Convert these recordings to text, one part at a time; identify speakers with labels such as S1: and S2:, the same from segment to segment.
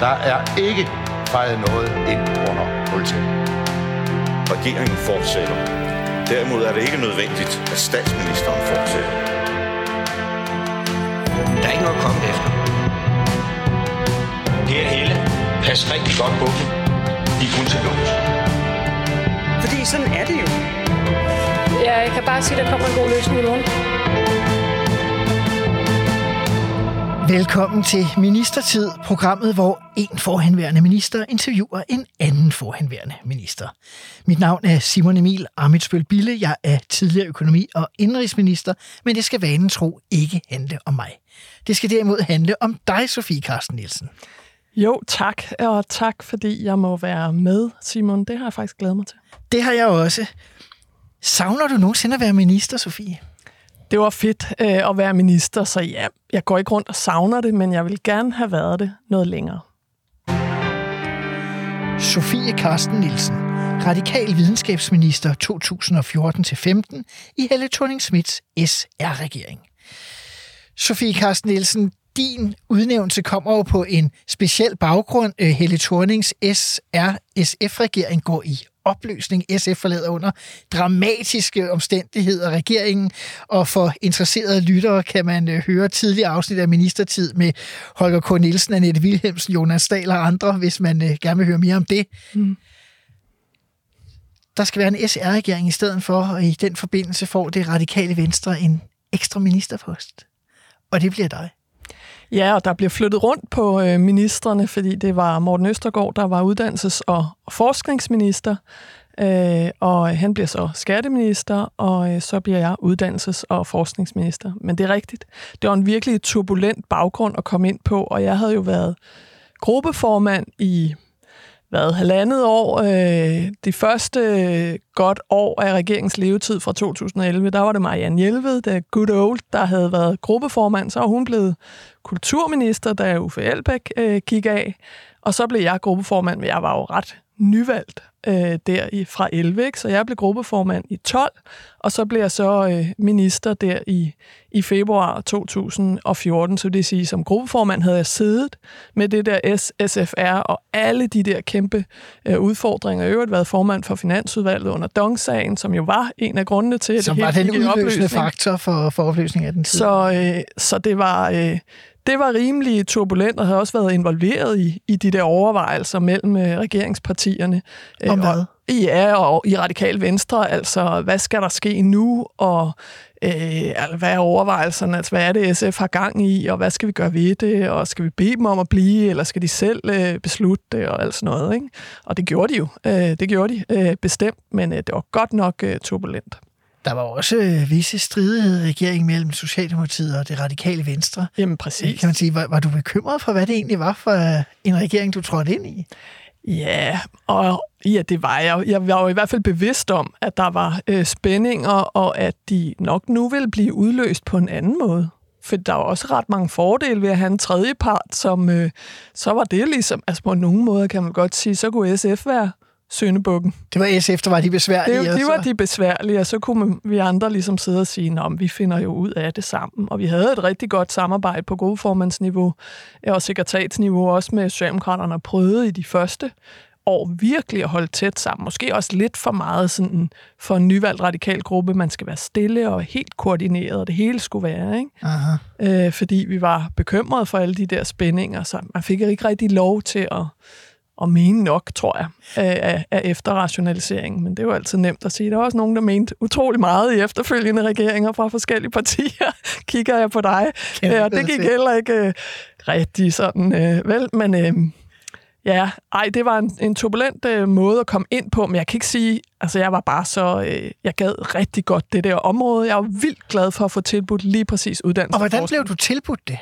S1: Der er ikke fejret noget ind under politiet.
S2: Regeringen fortsætter. Derimod er det ikke nødvendigt, at statsministeren fortsætter.
S3: Der er ikke noget at komme efter. Per Helle, pas rigtig godt på dem. De er kun til lås.
S4: Fordi sådan er det jo.
S5: Ja, jeg kan bare sige, at der kommer en god løsning i morgen.
S6: Velkommen til Ministertid, programmet, hvor en forhenværende minister interviewer en anden forhenværende minister. Mit navn er Simon Emil Amitsbøl Bille. Jeg er tidligere økonomi- og indrigsminister, men det skal vanen tro ikke handle om mig. Det skal derimod handle om dig, Sofie Carsten Nielsen.
S7: Jo, tak. Og tak, fordi jeg må være med, Simon. Det har jeg faktisk glædet mig til.
S6: Det har jeg også. Savner du nogensinde at være minister, Sofie?
S7: Det var fedt øh, at være minister, så ja, jeg går ikke rundt og savner det, men jeg vil gerne have været det noget længere.
S6: Sofie Karsten Nielsen, radikal videnskabsminister 2014-15 i Helle thorning Smiths SR-regering. Sofie Karsten Nielsen, din udnævnelse kommer jo på en speciel baggrund. Øh, Helle Thornings SR-SF-regering går i opløsning. SF forlader under dramatiske omstændigheder regeringen, og for interesserede lyttere kan man øh, høre tidligere afsnit af Ministertid med Holger K. Nielsen, Annette Wilhelmsen, Jonas Dahl og andre, hvis man øh, gerne vil høre mere om det. Mm. Der skal være en SR-regering i stedet for, og i den forbindelse får det radikale venstre en ekstra ministerpost. Og det bliver dig.
S7: Ja, og der bliver flyttet rundt på øh, ministerne, fordi det var Morten Østergaard, der var uddannelses- og forskningsminister, øh, og han bliver så skatteminister, og øh, så bliver jeg uddannelses- og forskningsminister. Men det er rigtigt. Det var en virkelig turbulent baggrund at komme ind på, og jeg havde jo været gruppeformand i været halvandet år. Øh, første øh, godt år af regeringens levetid fra 2011, der var det Marianne Hjelved, der good old, der havde været gruppeformand. Så var hun blevet kulturminister, da Uffe Elbæk øh, gik af. Og så blev jeg gruppeformand, men jeg var jo ret nyvalgt øh, der i, fra 11, ikke? så jeg blev gruppeformand i 12, og så blev jeg så øh, minister der i, i februar 2014, så det vil sige, som gruppeformand havde jeg siddet med det der SSFR og alle de der kæmpe øh, udfordringer. Jeg har øvrigt været formand for Finansudvalget under Dong-sagen, som jo var en af grundene til, at
S6: som
S7: det
S6: var den udløsende
S7: opløsning.
S6: faktor for, for opløsning af den tid.
S7: Så, øh, så det var... Øh, det var rimelig turbulent, og havde også været involveret i, i de der overvejelser mellem øh, regeringspartierne.
S6: Om hvad?
S7: Og, ja, og i Radikal Venstre, altså hvad skal der ske nu, og øh, altså, hvad er overvejelserne, altså hvad er det, SF har gang i, og hvad skal vi gøre ved det, og skal vi bede dem om at blive, eller skal de selv øh, beslutte det, og alt sådan noget. Ikke? Og det gjorde de jo, øh, det gjorde de øh, bestemt, men øh, det var godt nok øh, turbulent.
S6: Der var også øh, visse stridigheder i regeringen mellem Socialdemokratiet og det radikale venstre.
S7: Jamen præcis.
S6: Kan man sige, var, var du bekymret for, hvad det egentlig var for øh, en regering, du trådte ind i?
S7: Ja, og ja, det var jeg. Jeg var jo i hvert fald bevidst om, at der var øh, spændinger, og at de nok nu ville blive udløst på en anden måde. For der var også ret mange fordele ved at have en tredje part, som øh, så var det ligesom, altså på nogen måde kan man godt sige, så kunne SF være søndebukken.
S6: Det var SF, der var de besværlige.
S7: Det, de
S6: altså.
S7: var de besværlige, og så kunne vi andre ligesom sidde og sige, at vi finder jo ud af det sammen. Og vi havde et rigtig godt samarbejde på gruppeformandsniveau og sekretariatsniveau også med Socialdemokraterne og prøvede i de første år virkelig at holde tæt sammen. Måske også lidt for meget sådan for en nyvalgt radikal gruppe. Man skal være stille og helt koordineret, og det hele skulle være. Ikke?
S6: Aha.
S7: Øh, fordi vi var bekymrede for alle de der spændinger, så man fik ikke rigtig lov til at at mene nok, tror jeg, af, af efterrationaliseringen. Men det er jo altid nemt at sige. Der er også nogen, der mente utrolig meget i efterfølgende regeringer fra forskellige partier. Kigger jeg på dig.
S6: Kæmpe
S7: og det gik heller ikke øh, rigtig sådan, øh, vel, men... Øh, Ja, ej, det var en, en turbulent øh, måde at komme ind på, men jeg kan ikke sige, altså jeg var bare så, øh, jeg gad rigtig godt det der område. Jeg var vildt glad for at få tilbudt lige præcis uddannelse.
S6: Og hvordan blev du tilbudt det?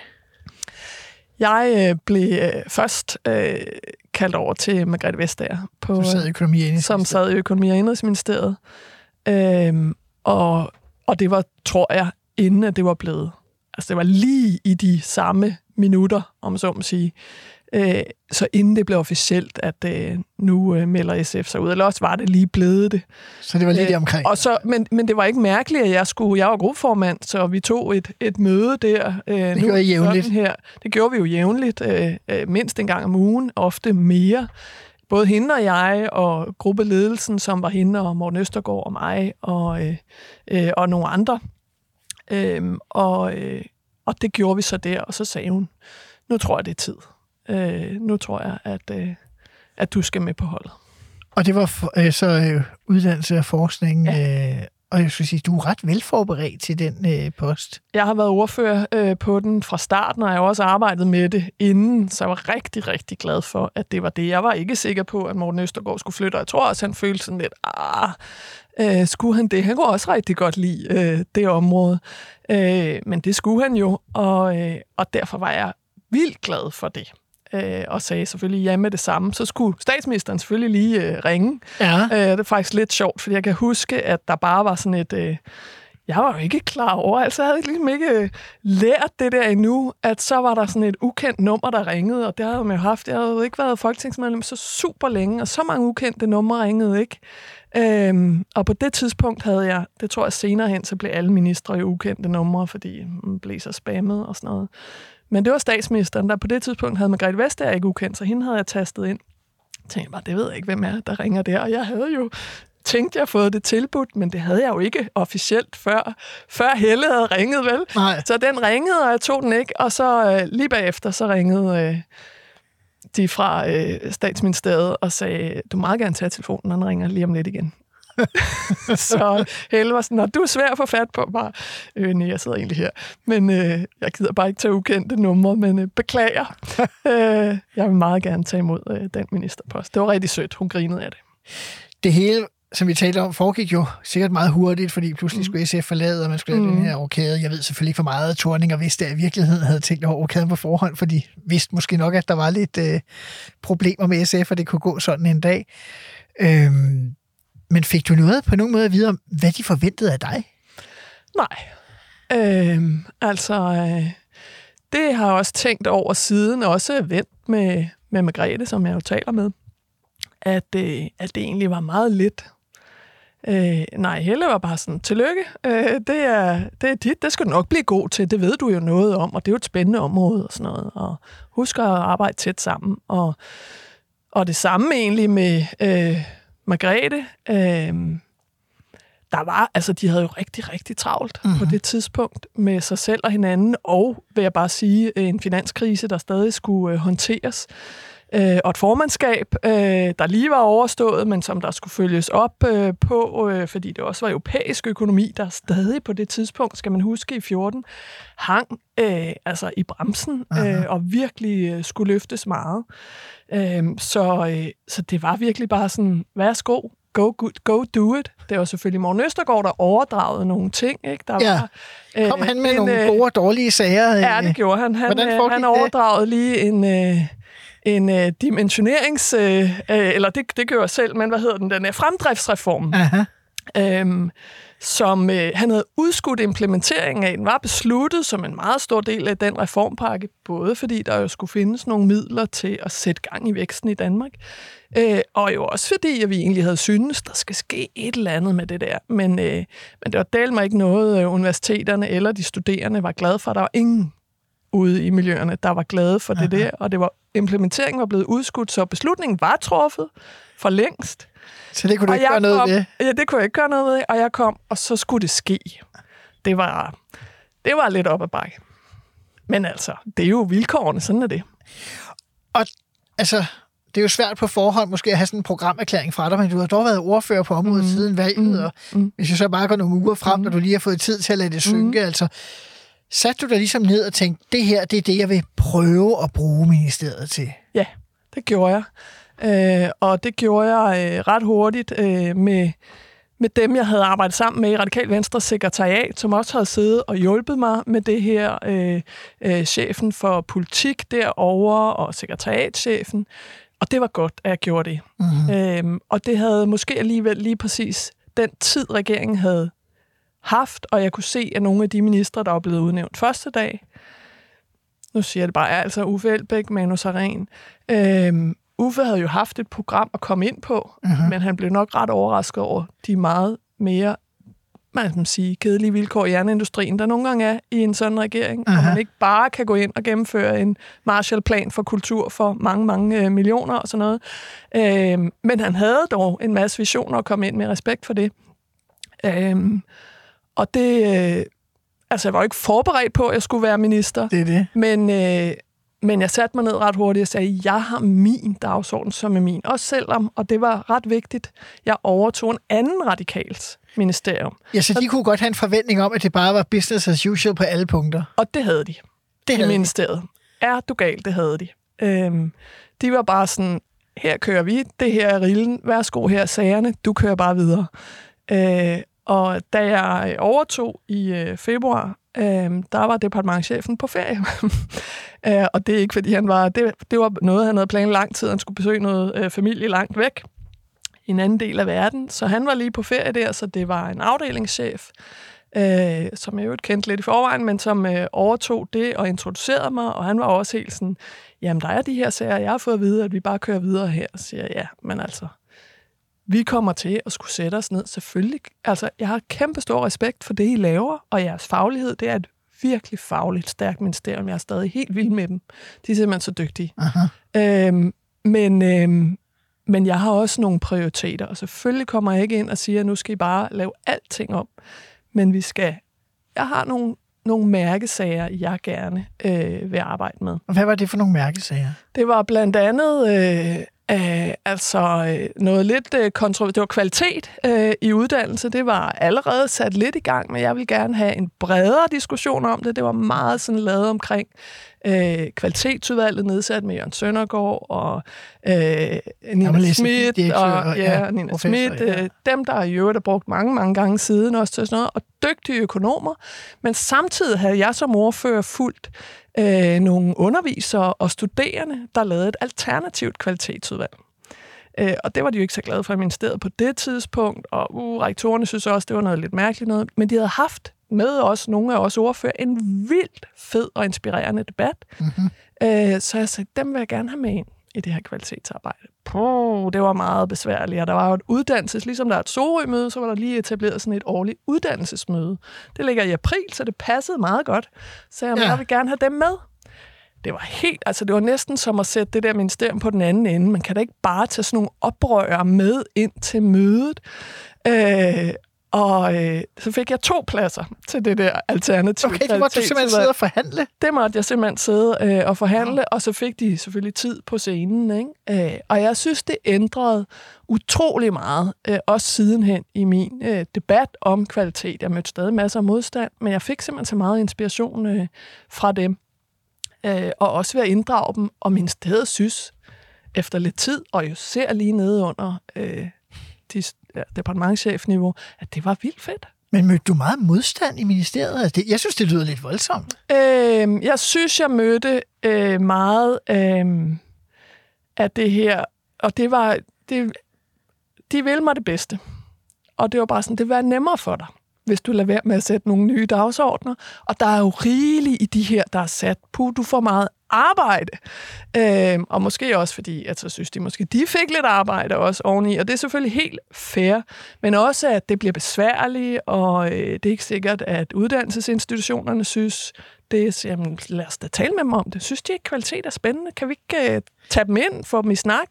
S7: Jeg øh, blev øh, først øh, kaldt over til Margrethe Vestager, på,
S6: Du sad i økonomi og
S7: som sad i økonomi- og indrigsministeriet. Øhm, og, og det var, tror jeg, inden at det var blevet Altså, det var lige i de samme minutter, om så må sige. Øh, så inden det blev officielt, at øh, nu øh, melder SF sig ud, eller også var det lige blevet det.
S6: Så det var lige
S7: Øh,
S6: omkring.
S7: Og så, men, men det var ikke mærkeligt, at jeg skulle. Jeg var gruppeformand, så vi tog et, et møde der. Øh, det
S6: gjorde I jævnligt.
S7: Her. Det gjorde vi jo jævnligt, øh, øh, mindst en gang om ugen, ofte mere. Både hende og jeg, og gruppeledelsen, som var hende og Morten Østergaard og mig, og, øh, øh, og nogle andre. Øh, og, øh, og det gjorde vi så der, og så sagde hun, nu tror jeg, det er tid. Øh, nu tror jeg, at, øh, at du skal med på holdet.
S6: Og det var for, øh, så øh, uddannelse og forskning. Ja. Øh, og jeg skulle sige, du er ret velforberedt til den øh, post.
S7: Jeg har været ordfører øh, på den fra starten, og jeg har også arbejdet med det inden, så jeg var rigtig, rigtig glad for, at det var det. Jeg var ikke sikker på, at Morten Østergaard skulle flytte, og jeg tror også, han følte sådan lidt, ah, øh, skulle han det? Han kunne også rigtig godt lide øh, det område. Øh, men det skulle han jo, og, øh, og derfor var jeg vildt glad for det. Øh, og sagde selvfølgelig ja med det samme. Så skulle statsministeren selvfølgelig lige øh, ringe.
S6: Ja.
S7: Øh, det er faktisk lidt sjovt, fordi jeg kan huske, at der bare var sådan et... Øh, jeg var jo ikke klar over, altså jeg havde ligesom ikke øh, lært det der endnu, at så var der sådan et ukendt nummer, der ringede, og det havde man jo haft. Jeg havde jo ikke været folketingsmedlem så super længe, og så mange ukendte numre ringede ikke. Øhm, og på det tidspunkt havde jeg, det tror jeg senere hen, så blev alle ministre jo ukendte numre, fordi man blev så spammet og sådan noget. Men det var statsministeren, der på det tidspunkt havde Margrethe Vestager ikke ukendt, så hende havde jeg tastet ind. Jeg tænkte bare, det ved jeg ikke, hvem er, der ringer der. Og jeg havde jo tænkt, jeg fået det tilbudt, men det havde jeg jo ikke officielt, før, før Helle havde ringet, vel?
S6: Nej.
S7: Så den ringede, og jeg tog den ikke. Og så øh, lige bagefter, så ringede øh, de fra øh, statsministeriet og sagde, du må meget gerne tage telefonen, den ringer lige om lidt igen. så Helle var sådan, "Nå, du er svær at få fat på. Bare, øh, nej, jeg sidder egentlig her. Men øh, jeg gider bare ikke tage ukendte numre, men øh, beklager. øh, jeg vil meget gerne tage imod øh, den ministerpost. Det var rigtig sødt. Hun grinede af det.
S6: Det hele, som vi talte om, foregik jo sikkert meget hurtigt, fordi pludselig skulle SF forlade, og man skulle have
S7: Mm.
S6: den her rokade. Jeg ved selvfølgelig ikke, hvor meget Torninger vidste, at i virkeligheden havde tænkt over rokaden på forhånd, for de vidste måske nok, at der var lidt øh, problemer med SF, og det kunne gå sådan en dag. Øhm, men fik du noget på nogen måde at vide om, hvad de forventede af dig?
S7: Nej. Øhm, altså, øh, det har jeg også tænkt over siden, også vendt med, med Margrethe, som jeg jo taler med, at, øh, at det egentlig var meget lidt. Øh, nej, Helle var bare sådan, tillykke, øh, det, er, det er dit, det skal du nok blive god til, det ved du jo noget om, og det er jo et spændende område og sådan noget, og husk at arbejde tæt sammen, og, og det samme egentlig med øh, Margrethe, øh, der var, altså de havde jo rigtig, rigtig travlt mm-hmm. på det tidspunkt med sig selv og hinanden, og vil jeg bare sige, en finanskrise, der stadig skulle øh, håndteres, øh, og et formandskab, øh, der lige var overstået, men som der skulle følges op øh, på, øh, fordi det også var europæisk økonomi, der stadig på det tidspunkt, skal man huske i 14, hang øh, altså i bremsen øh, og virkelig øh, skulle løftes meget. Øh, så, øh, så det var virkelig bare sådan, værsgo, go, good, go do it. Det var selvfølgelig Morten Østergaard, der overdragede nogle ting. Ikke? Der
S6: Ja.
S7: var, øh,
S6: Kom han med
S7: en,
S6: nogle
S7: øh,
S6: gode og dårlige sager?
S7: Ja,
S6: øh,
S7: det gjorde han. Han, øh, han
S6: det?
S7: overdragede lige en, øh, en øh, dimensionerings... Øh, øh, eller det, det gør jeg selv, men hvad hedder den? Den er fremdriftsreform.
S6: Aha.
S7: Øhm, som øh, han havde udskudt implementeringen af. Den var besluttet som en meget stor del af den reformpakke, både fordi der jo skulle findes nogle midler til at sætte gang i væksten i Danmark, øh, og jo også fordi, at vi egentlig havde syntes, der skal ske et eller andet med det der. Men, øh, men det var del mig ikke noget, øh, universiteterne eller de studerende var glade for. Der var ingen ude i miljøerne, der var glade for det der, og det var, implementeringen var blevet udskudt, så beslutningen var truffet for længst.
S6: Så det kunne du
S7: Og
S6: ikke gøre noget
S7: kom,
S6: ved?
S7: Ja, det kunne jeg ikke gøre noget ved, og jeg kom, og så skulle det ske. Det var, det var lidt op ad bakke. Men altså, det er jo vilkårene, sådan er det.
S6: Og altså, det er jo svært på forhånd måske at have sådan en programerklæring fra dig, men du har dog været ordfører på området mm. siden valget, mm. og hvis jeg så bare går nogle uger frem, mm. når du lige har fået tid til at lade det synke, mm. altså, satte du dig ligesom ned og tænkte, det her, det er det, jeg vil prøve at bruge ministeriet til?
S7: Ja, det gjorde jeg. Øh, og det gjorde jeg øh, ret hurtigt øh, med, med dem, jeg havde arbejdet sammen med i Radikal Venstre sekretariat, som også havde siddet og hjulpet mig med det her. Øh, øh, chefen for politik derovre og sekretariatchefen. Og det var godt, at jeg gjorde det. Mm-hmm. Øhm, og det havde måske alligevel lige præcis den tid, regeringen havde haft, og jeg kunne se, at nogle af de ministre, der var blevet udnævnt første dag, nu siger jeg det bare, altså Uffe Elbæk, Manu Saren. Øhm, Uffe havde jo haft et program at komme ind på, uh-huh. men han blev nok ret overrasket over de meget mere man kan sige, kedelige vilkår i jernindustrien, der nogle gange er i en sådan regering, uh-huh. og man ikke bare kan gå ind og gennemføre en Marshallplan for kultur for mange, mange øh, millioner og sådan noget. Øh, men han havde dog en masse visioner at komme ind med respekt for det. Øh, og det... Øh, altså, jeg var ikke forberedt på, at jeg skulle være minister.
S6: Det er det.
S7: Men, øh, men jeg satte mig ned ret hurtigt og sagde, jeg har min dagsorden, som er min. Også selvom, og det var ret vigtigt, jeg overtog en anden radikals ministerium.
S6: Ja, så de kunne godt have en forventning om, at det bare var business as usual på alle punkter.
S7: Og det havde de.
S6: Det havde
S7: i
S6: de.
S7: ministeriet. Er du gal, det havde de. Øhm, de var bare sådan, her kører vi, det her er rillen, værsgo her er sagerne, du kører bare videre. Øh, og da jeg øh, overtog i øh, februar, øh, der var departementchefen på ferie. øh, og det er ikke, fordi han var... Det, det var noget, han havde planlagt lang tid. Han skulle besøge noget øh, familie langt væk i en anden del af verden. Så han var lige på ferie der, så det var en afdelingschef, øh, som jeg jo kendte lidt i forvejen, men som øh, overtog det og introducerede mig, og han var også helt sådan, jamen der er de her sager, jeg har fået at vide, at vi bare kører videre her. Siger jeg, ja, men altså, vi kommer til at skulle sætte os ned, selvfølgelig. Altså, jeg har kæmpe stor respekt for det, I laver, og jeres faglighed, det er et virkelig fagligt stærkt ministerium. Jeg er stadig helt vild med dem. De er simpelthen så dygtige.
S6: Aha.
S7: Øhm, men, øhm, men jeg har også nogle prioriteter, og selvfølgelig kommer jeg ikke ind og siger, at nu skal I bare lave alting om. Men vi skal... Jeg har nogle, nogle mærkesager, jeg gerne øh, vil arbejde med.
S6: Hvad var det for nogle mærkesager?
S7: Det var blandt andet øh, øh, altså øh, noget lidt øh, kontro- Det var kvalitet øh, i uddannelse. Det var allerede sat lidt i gang, men jeg vil gerne have en bredere diskussion om det. Det var meget sådan lavet omkring øh, kvalitetsudvalget nedsat med Jørgen Søndergaard og øh, Nina Schmidt og ja,
S6: ja,
S7: Nina
S6: professor,
S7: Schmidt.
S6: ja.
S7: Øh, dem, der i øvrigt har brugt mange, mange gange siden også til sådan noget, og dygtige økonomer. Men samtidig havde jeg som ordfører fulgt øh, nogle undervisere og studerende, der lavede et alternativt kvalitetsudvalg. Øh, og det var de jo ikke så glade for i ministeriet på det tidspunkt, og uh, rektorerne synes også, det var noget lidt mærkeligt noget. Men de havde haft med os, nogle af os ordfører, en vildt fed og inspirerende debat. Mm-hmm. Øh, så jeg sagde, dem vil jeg gerne have med ind i det her kvalitetsarbejde. Puh, det var meget besværligt, og der var jo et uddannelses, ligesom der er et Sorø-møde, så var der lige etableret sådan et årligt uddannelsesmøde. Det ligger i april, så det passede meget godt. Så jeg,
S6: Ja.
S7: jeg vil gerne have dem med. Det var helt, altså det var næsten som at sætte det der ministerium på den anden ende. Man kan da ikke bare tage sådan nogle oprør med ind til mødet. Øh, og øh, så fik jeg to pladser til det der alternativ.
S6: Okay, det måtte du simpelthen sidde og forhandle.
S7: Det måtte jeg simpelthen sidde øh, og forhandle, og så fik de selvfølgelig tid på scenen. Ikke? Øh, og jeg synes, det ændrede utrolig meget, øh, også sidenhen i min øh, debat om kvalitet. Jeg mødte stadig masser af modstand, men jeg fik simpelthen så meget inspiration øh, fra dem. Øh, og også ved at inddrage dem, og min sted synes, efter lidt tid, og jo ser lige nede under øh, de, ja, departementchefniveau, at det var vildt fedt.
S6: Men mødte du meget modstand i ministeriet? Altså, det, jeg synes, det lyder lidt voldsomt.
S7: Øh, jeg synes, jeg mødte øh, meget øh, af det her, og det var, det, de ville mig det bedste. Og det var bare sådan, det var nemmere for dig, hvis du lader være med at sætte nogle nye dagsordner. Og der er jo rigeligt i de her, der er sat på, du får meget arbejde. Øhm, og måske også fordi, at så synes de måske, de fik lidt arbejde også oveni, og det er selvfølgelig helt fair, men også, at det bliver besværligt, og øh, det er ikke sikkert, at uddannelsesinstitutionerne synes, det er, jamen, lad os da tale med dem om det. Synes de ikke, kvalitet er spændende? Kan vi ikke øh, tage dem ind, få dem i snak?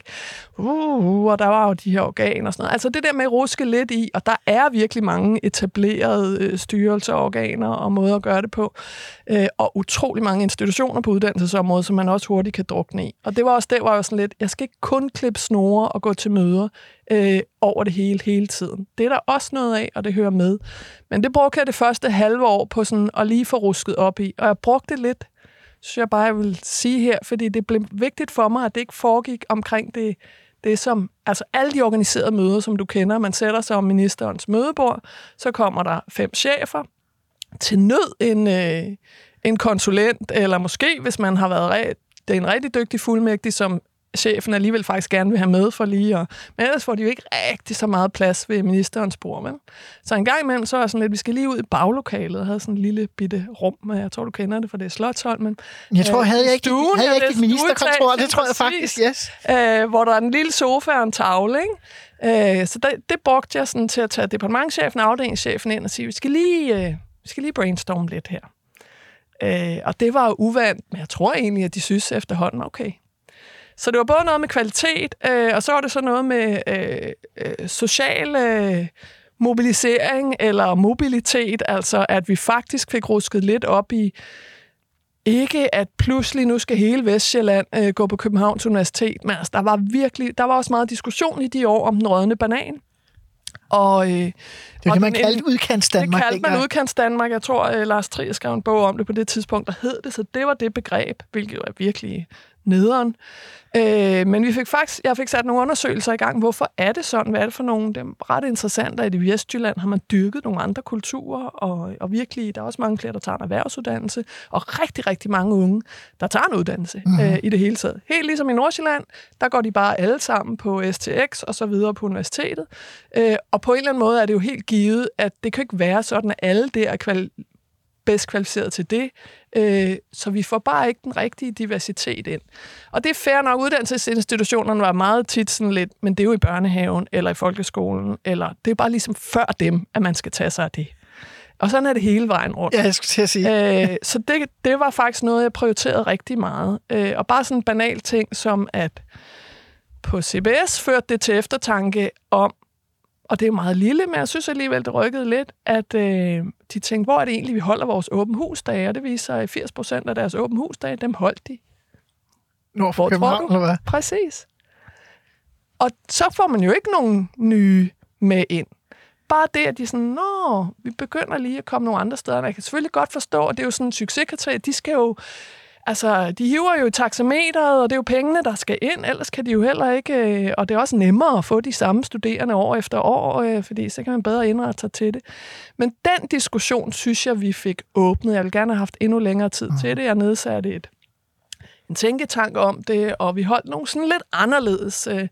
S7: Uh, uh, og der var jo de her organer og sådan noget. Altså det der med at ruske lidt i, og der er virkelig mange etablerede øh, styrelser, organer og måder at gøre det på, øh, og utrolig mange institutioner på uddannelsesområdet, som man også hurtigt kan drukne i. Og det var også det, var jo sådan lidt, jeg skal ikke kun klippe snore og gå til møder øh, over det hele, hele tiden. Det er der også noget af, og det hører med. Men det brugte jeg det første halve år på sådan at lige få rusket op i, og jeg brugte lidt, synes jeg bare, jeg vil sige her, fordi det blev vigtigt for mig, at det ikke foregik omkring det, det som, altså alle de organiserede møder, som du kender, man sætter sig om ministerens mødebord, så kommer der fem chefer, til nød en, øh, en konsulent, eller måske, hvis man har været det er en rigtig dygtig fuldmægtig, som chefen alligevel faktisk gerne vil have med for lige at... Men ellers får de jo ikke rigtig så meget plads ved ministerens bord, vel? Så en gang imellem, så er sådan lidt, vi skal lige ud i baglokalet og havde sådan en lille bitte rum, men jeg tror, du kender det, for det er Slottholmen.
S6: Jeg tror, havde jeg ikke,
S7: Stuen,
S6: havde jeg ikke et
S7: er
S6: ministerkontor? Det tror jeg faktisk, yes.
S7: øh, hvor der er en lille sofa og en tavle, ikke? Øh, så det, det brugte jeg sådan til at tage departementchefen og afdelingschefen ind og sige, vi skal lige, øh, vi skal lige brainstorme lidt her. Øh, og det var jo uvandt, men jeg tror egentlig, at de synes efterhånden, okay. Så det var både noget med kvalitet, øh, og så var det så noget med øh, øh, social øh, mobilisering eller mobilitet, altså at vi faktisk fik rusket lidt op i, ikke at pludselig nu skal hele Vestjylland øh, gå på Københavns Universitet, men altså, der var virkelig, der var også meget diskussion i de år om den rådne banan. Og, øh,
S6: Det var
S7: og
S6: man kaldte udkants Danmark.
S7: det kaldte man udkants Danmark. Jeg tror, at Lars Trier skrev en bog om det på det tidspunkt, der hed det, så det var det begreb, hvilket er virkelig nederen. Øh, men vi fik faktisk, jeg fik sat nogle undersøgelser i gang. Hvorfor er det sådan? Hvad er det for nogle? Det er ret interessant, at i Vestjylland har man dyrket nogle andre kulturer, og, og virkelig, der er også mange flere, der tager en erhvervsuddannelse, og rigtig, rigtig mange unge, der tager en uddannelse mm-hmm. øh, i det hele taget. Helt ligesom i Nordsjælland, der går de bare alle sammen på STX og så videre på universitetet. Øh, og på en eller anden måde er det jo helt givet, at det kan ikke være sådan, at alle der er kval- bedst kvalificeret til det, øh, så vi får bare ikke den rigtige diversitet ind. Og det er fair nok, uddannelsesinstitutionerne var meget tit sådan lidt, men det er jo i børnehaven, eller i folkeskolen, eller det er bare ligesom før dem, at man skal tage sig af det. Og sådan er det hele vejen rundt.
S6: Ja, jeg skulle til at sige.
S7: Øh, så det, det var faktisk noget, jeg prioriterede rigtig meget. Øh, og bare sådan en banal ting som, at på CBS førte det til eftertanke om, og det er jo meget lille, men jeg synes alligevel, det rykkede lidt, at øh, de tænkte, hvor er det egentlig, vi holder vores åben husdage? Og det viser sig, at 80 procent af deres åben husdage, dem holdt de.
S6: Nord for
S7: Hvor tror
S6: København,
S7: du?
S6: eller hvad?
S7: Præcis. Og så får man jo ikke nogen nye med ind. Bare det, at de sådan, nå, vi begynder lige at komme nogle andre steder. Og jeg kan selvfølgelig godt forstå, at det er jo sådan en succeskriterie. De skal jo, altså, de hiver jo taxameteret, og det er jo pengene, der skal ind. Ellers kan de jo heller ikke, øh, og det er også nemmere at få de samme studerende år efter år, øh, fordi så kan man bedre indrette sig til det. Men den diskussion, synes jeg, vi fik åbnet. Jeg ville gerne have haft endnu længere tid mm. til det. Jeg nedsatte et en tænketank om det, og vi holdt nogle sådan lidt anderledes øh,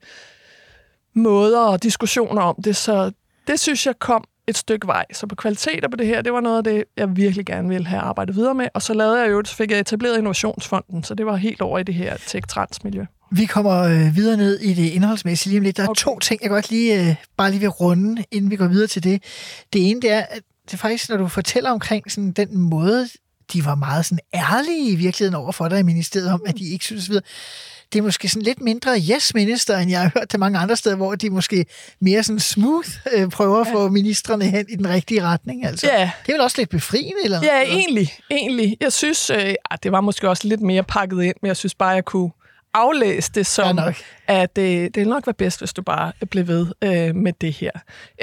S7: måder og diskussioner om det, så det synes jeg kom et stykke vej. Så på kvaliteter på det her, det var noget af det, jeg virkelig gerne ville have arbejdet videre med, og så lavede jeg jo, så fik jeg etableret Innovationsfonden, så det var helt over i det her tech-trans-miljø.
S6: Vi kommer øh, videre ned i det indholdsmæssige lige om lidt. Der er
S7: Okay.
S6: to ting, jeg godt lige, øh, bare lige vil runde, inden vi går videre til det. Det ene, det er, at det er faktisk, når du fortæller omkring sådan, den måde, de var meget sådan ærlige i virkeligheden over for dig i ministeriet om, at de ikke synes videre. Det er måske sådan lidt mindre yes minister, end jeg har hørt til mange andre steder, hvor de måske mere sådan smooth øh, prøver at få ministerne hen i den rigtige retning. Altså.
S7: Ja.
S6: Det er vel også lidt befriende, eller
S7: Ja,
S6: noget?
S7: egentlig. egentlig. Jeg synes, øh, ah, det var måske også lidt mere pakket ind, men jeg synes bare, jeg kunne aflæse det som,
S6: Ja, nok.
S7: at øh, det nok være bedst, hvis du bare blev ved øh, med det her.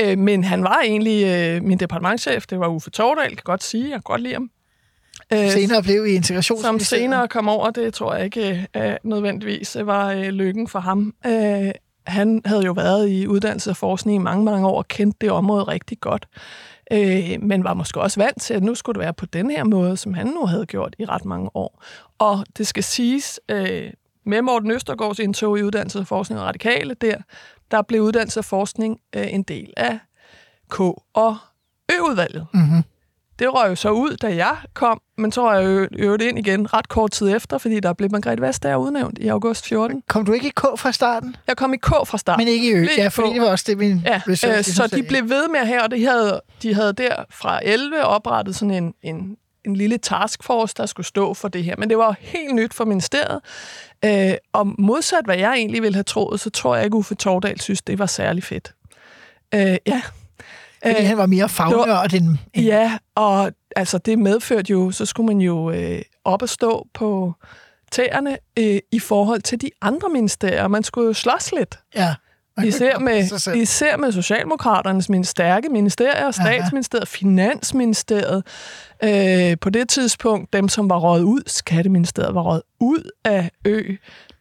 S7: Øh, men han var egentlig øh, min departementchef, det var Uffe Tordal, kan godt sige, jeg kan godt lide ham. Øh,
S6: Senere blev i
S7: som
S6: integrationsministeriet.
S7: senere kom over, det tror jeg ikke øh, nødvendigvis var øh, lykken for ham. Øh, han havde jo været i uddannelse og forskning i mange, mange år og kendte det område rigtig godt. Øh, men var måske også vant til, at nu skulle det være på den her måde, som han nu havde gjort i ret mange år. Og det skal siges, øh, med Morten Østergaards indtog i uddannelse og forskning og radikale der, der blev uddannelse og forskning øh, en del af K- og Ø-udvalget.
S6: Mm-hmm.
S7: Det røg jo så ud, da jeg kom, men så røg jeg øvrigt ind igen ret kort tid efter, fordi der blev Margrethe Vestager udnævnt i august 14.
S6: Kom du ikke i K fra starten?
S7: Jeg kom i K fra start.
S6: Men ikke i Ø. Ja, fordi det var også det, min
S7: Ja,
S6: research
S7: øh, så de blev ved med her, og de havde, de havde der fra 11 oprettet sådan en, en, en lille taskforce, der skulle stå for det her. Men det var helt nyt for ministeriet. Øh, og modsat hvad jeg egentlig ville have troet, så tror jeg ikke, Uffe Tordal synes, det var særlig fedt. Øh, ja,
S6: Fordi
S7: Øh,
S6: han var mere fagnørd end... end
S7: Ja, og altså det medførte jo, så skulle man jo øh, op og stå på tæerne øh, i forhold til de andre ministerier. Man skulle jo slås lidt.
S6: ja.
S7: Især med, især med Socialdemokraternes min stærke ministerier, statsministeriet, finansministeriet. Øh, på det tidspunkt, dem som var røget ud, skatteministeriet var røget ud af ø.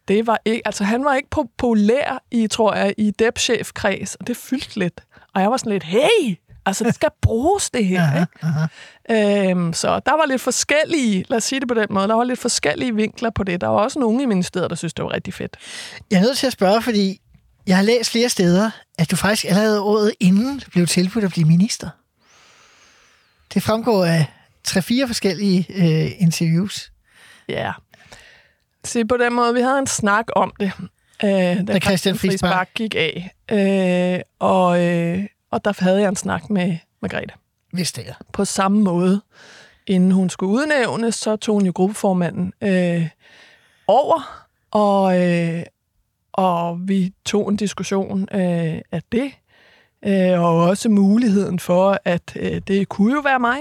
S7: Det var ikke, altså han var ikke populær i, tror jeg, i DEP-chefkreds, og det fyldte lidt. Og jeg var sådan lidt, hey, Altså, det skal bruges, det her.
S6: Aha,
S7: Ikke?
S6: aha.
S7: Øhm, så der var lidt forskellige, lad os sige det på den måde, der var lidt forskellige vinkler på det. Der var også nogle i ministeriet, der synes, det var rigtig fedt.
S6: Jeg er nødt til at spørge, fordi jeg har læst flere steder, at du faktisk allerede året inden blev tilbudt at blive minister. Det fremgår af tre-fire forskellige øh, interviews.
S7: Ja. Se, på den måde, vi havde en snak om det, øh, da,
S6: Christian Friis Bach.
S7: Bach gik af. Øh, og, øh, og der havde jeg en snak med Margrethe.
S6: Vidste jeg.
S7: På samme måde, inden hun skulle udnævnes, så tog hun jo gruppeformanden øh, over, og, øh, og vi tog en diskussion øh, af det, øh, og også muligheden for, at øh, det kunne jo være mig.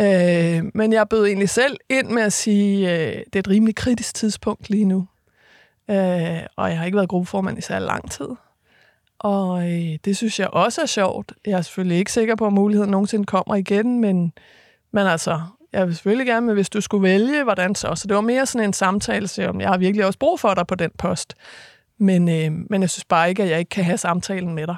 S7: Øh, men jeg bød egentlig selv ind med at sige, øh, det er et rimelig kritisk tidspunkt lige nu. Øh, og jeg har ikke været gruppeformand i særlig lang tid. Og øh, det synes jeg også er sjovt. Jeg er selvfølgelig ikke sikker på, at muligheden nogensinde kommer igen, men, men altså, jeg vil selvfølgelig gerne, men hvis du skulle vælge, hvordan så? Så det var mere sådan en samtale, så jeg har virkelig også brug for dig på den post. Men, øh, men jeg synes bare ikke, at jeg ikke kan have samtalen med dig.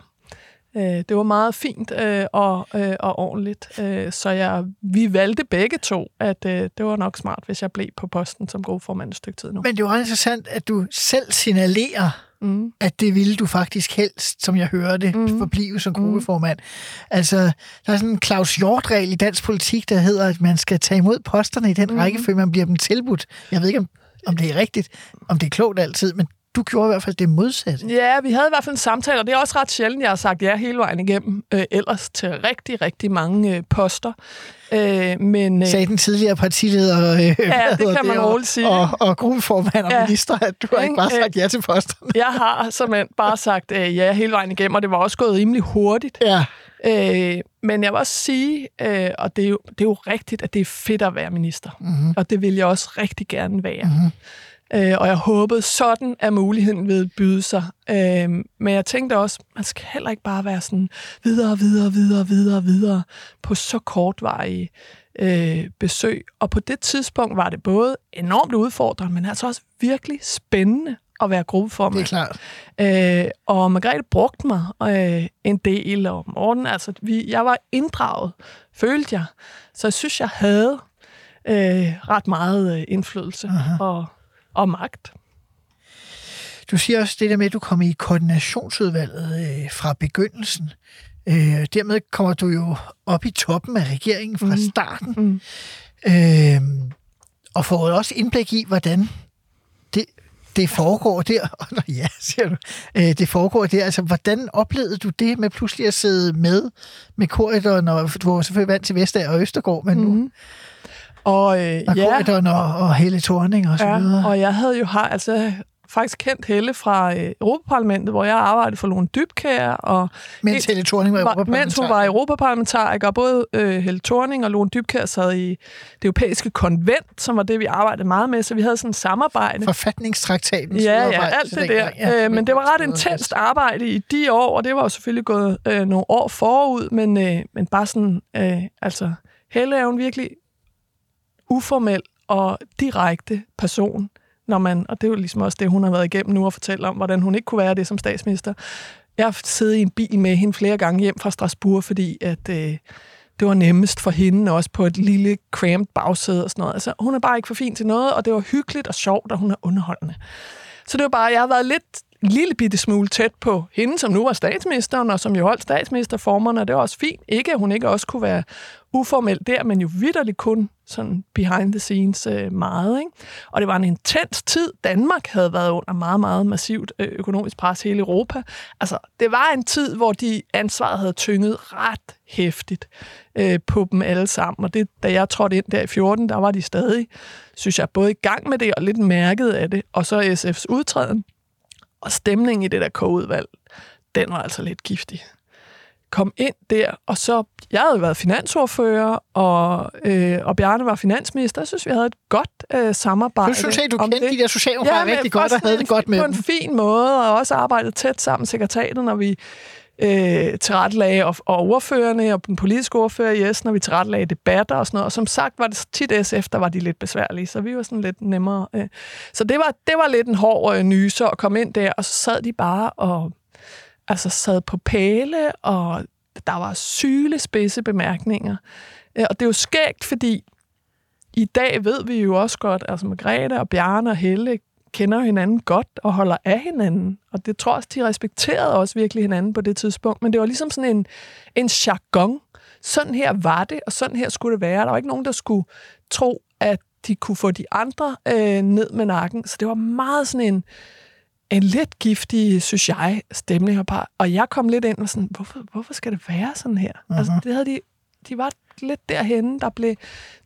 S7: Øh, det var meget fint øh, og, øh, og ordentligt. Øh, så jeg, vi valgte begge to, at øh, det var nok smart, hvis jeg blev på posten som god formand et stykke tid nu.
S6: Men det var interessant, at du selv signalerer,
S7: Mm.
S6: at det ville du faktisk helst, som jeg hører det, mm. forblive som gruppeformand. Altså, der er sådan en Claus Hjort-regel i dansk politik, der hedder, at man skal tage imod posterne i den mm. rækkefølge, man bliver dem tilbudt. Jeg ved ikke, om, om det er rigtigt, om det er klogt altid, men du gjorde i hvert fald det modsatte.
S7: Ja, vi havde i hvert fald en samtale, og det er også ret sjældent, jeg har sagt ja hele vejen igennem, øh, ellers til rigtig, rigtig mange øh, poster. Øh, men, øh,
S6: Sagde den tidligere partileder, øh, ja,
S7: det kan man
S6: og,
S7: roligt sige.
S6: Og, og gruppeformand og
S7: Ja.
S6: minister, at du har ikke bare sagt ja til posterne.
S7: jeg har simpelthen bare sagt øh, ja hele vejen igennem, og det var også gået rimelig hurtigt.
S6: Ja,
S7: Øh, men jeg vil også sige, øh, og det er, jo, det er jo rigtigt, at det er fedt at være minister. Mm-hmm. Og det vil jeg også rigtig gerne være. Mm-hmm. Øh, og jeg håbede sådan, at muligheden ville byde sig. Øh, men jeg tænkte også, man skal heller ikke bare være sådan videre, videre, videre, videre, videre på så kortvarige øh, besøg. Og på det tidspunkt var det både enormt udfordrende, men altså også virkelig spændende at være gruppeformand.
S6: det er klart.
S7: Øh, og Margrethe brugte mig øh, en del, og Morten, altså, vi, jeg var inddraget, følte jeg. Så jeg synes, jeg havde øh, ret meget øh, indflydelse og, og magt.
S6: Du siger også det der med, at du kom i koordinationsudvalget øh, fra begyndelsen. Øh, dermed kommer du jo op i toppen af regeringen fra mm. starten.
S7: Mm.
S6: Øh, og får også indblik i, hvordan det, det foregår der. Og ja, siger du. Øh, det foregår der. Altså, hvordan oplevede du det med pludselig at sidde med med korridoren, og du var selvfølgelig vant til Vestager og Østergaard, men nu
S7: Mhm. Og, øh,
S6: og
S7: ja,
S6: korridoren og, og Helle Thorning og så videre.
S7: ja, og jeg havde jo har, altså, faktisk kendt Helle fra øh, Europaparlamentet, hvor jeg arbejdede for Lone Dybkær, og
S6: mens Helle Thorning var,
S7: var, mens hun var europaparlamentariker, og både øh, Helle Thorning og Lone Dybkær sad i det europæiske konvent, som var det, vi arbejdede meget med, så vi havde sådan et samarbejde.
S6: Forfatningstraktaten.
S7: Ja, ja, alt det der. Ja, men det var ret intenst arbejde i de år, og det var jo selvfølgelig gået øh, nogle år forud, men, øh, men bare sådan, øh, altså, Helle er jo en virkelig uformel og direkte person, når man, og det er jo ligesom også det, hun har været igennem nu og fortælle om, hvordan hun ikke kunne være det som statsminister. Jeg har siddet i en bil med hende flere gange hjem fra Strasbourg, fordi at, øh, det var nemmest for hende også på et lille cramped bagsæde og sådan noget. Altså, hun er bare ikke for fin til noget, og det var hyggeligt og sjovt, og hun er underholdende. Så det var bare, jeg har været lidt en lille bitte smule tæt på hende, som nu var statsministeren, og som jo holdt statsministerformerne, og det var også fint. Ikke, at hun ikke også kunne være uformel der, men jo vidderligt kun sådan behind the scenes øh, meget. Ikke? Og det var en intens tid. Danmark havde været under meget, meget massivt øh, økonomisk pres hele Europa. Altså, det var en tid, hvor de ansvaret havde tynget ret hæftigt øh, på dem alle sammen. Og det, da jeg trådte ind der i 14, der var de stadig, synes jeg, både i gang med det og lidt mærket af det. Og så SF's udtræden. Og stemningen i det der kogudvalg, den var altså lidt giftig. Kom ind der, og så... Jeg havde været finansordfører, og, øh, og Bjarne var finansminister. Jeg synes, vi havde et godt øh, samarbejde
S6: Du synes, at du kendte
S7: det.
S6: de der socialdemokrater
S7: men
S6: rigtig godt og havde det godt med
S7: på
S6: dem.
S7: en fin måde, og også arbejdet tæt sammen sekretariatet, når vi øh, tilrettelagde, og, og ordførerne og den politiske ordfører i yes, når vi tilrettelagde debatter og sådan noget. Og som sagt var det tit SF, der var de lidt besværlige, så vi var sådan lidt nemmere. Øh. Så det var, det var lidt en hård øh, nyser at komme ind der, og så sad de bare og altså sad på pæle og der var sylespidse bemærkninger. Øh, og det er jo skægt, fordi i dag ved vi jo også godt, altså Margrethe og Bjarne og Helle kender hinanden godt og holder af hinanden. Og det tror jeg også, de respekterede også virkelig hinanden på det tidspunkt. Men det var ligesom sådan en, en jargon. Sådan her var det, og sådan her skulle det være. Der var ikke nogen, der skulle tro, at de kunne få de andre øh, ned med nakken. Så det var meget sådan en, en lidt giftig, synes jeg, stemning herpå. Og jeg kom lidt ind og sådan, hvorfor, hvorfor skal det være sådan her? Uh-huh. Altså, det havde de, de var lidt derhenne. Der blev,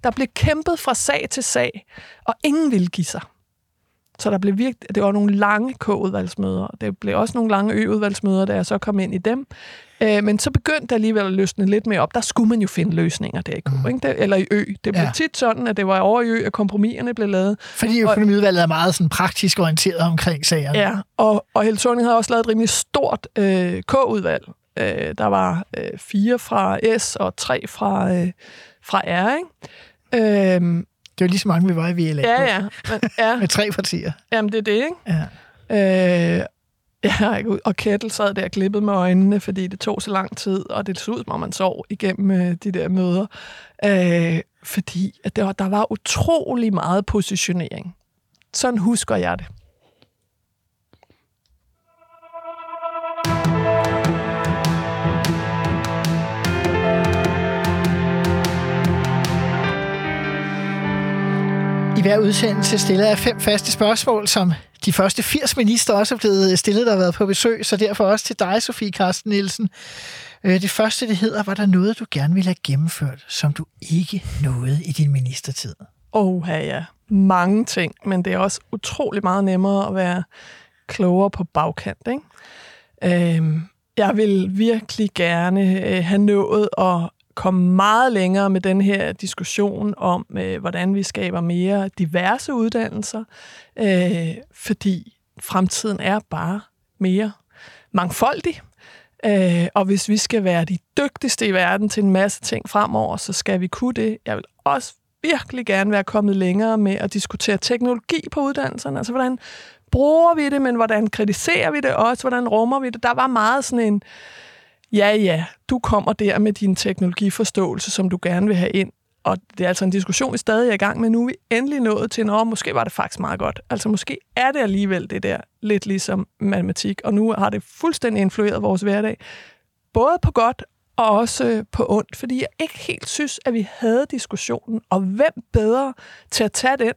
S7: der blev kæmpet fra sag til sag, og ingen ville give sig. Så der blev virkelig, det var nogle lange K-udvalgsmøder. Det blev også nogle lange Ø-udvalgsmøder, da jeg så kom ind i dem. Øh, men så begyndte det alligevel at løsne lidt mere op. Der skulle man jo finde løsninger der i K, mm. ikke? Det, eller i Ø. Det blev ja. tit sådan, at det var over i Ø, at kompromiserne blev lavet.
S6: Fordi økonomiudvalget er meget sådan praktisk orienteret omkring sagerne.
S7: Ja, og, og Helle Thorning havde også lavet et rimelig stort øh, K-udvalg. Øh, der var øh, fire fra S og tre fra, øh, fra R, ikke? Øh,
S6: det var lige så mange, vi var i VLA
S7: Ja, ja. Men, ja.
S6: Med tre partier.
S7: Jamen, det er det, ikke? Ja. Øh, ja, og Kettel sad der klippet med øjnene, fordi det tog så lang tid, og det så ud, om man sov igennem øh, de der møder. Øh, fordi at det var, der var utrolig meget positionering. Sådan husker jeg det.
S6: I hver udsendelse stiller jeg fem faste spørgsmål, som de første 80 minister også er blevet øh, stillet, der har været på besøg, så derfor også til dig, Sofie Karsten Nielsen. Øh, det første, det hedder, var der noget, du gerne ville have gennemført, som du ikke nåede i din ministertid?
S7: Åh, ja. Mange ting, men det er også utrolig meget nemmere at være klogere på bagkant, ikke? Øhm, jeg vil virkelig gerne øh, have nået at komme meget længere med den her diskussion om, øh, hvordan vi skaber mere diverse uddannelser, øh, fordi fremtiden er bare mere mangfoldig. Øh, og hvis vi skal være de dygtigste i verden til en masse ting fremover, så skal vi kunne det. Jeg vil også virkelig gerne være kommet længere med at diskutere teknologi på uddannelserne. Altså, hvordan bruger vi det, men hvordan kritiserer vi det også? Hvordan rummer vi det? Der var meget sådan en... Øh, ja, ja, du kommer der med din teknologiforståelse, som du gerne vil have ind. Og det er altså en diskussion, vi stadig er i gang med. Nu er vi endelig nået til, at måske var det faktisk meget godt. Altså måske er det alligevel det der, lidt ligesom matematik. Og nu har det fuldstændig influeret vores hverdag. Både på godt og også øh, på ondt. Fordi jeg ikke helt synes, at vi havde diskussionen. Og hvem bedre til at tage den,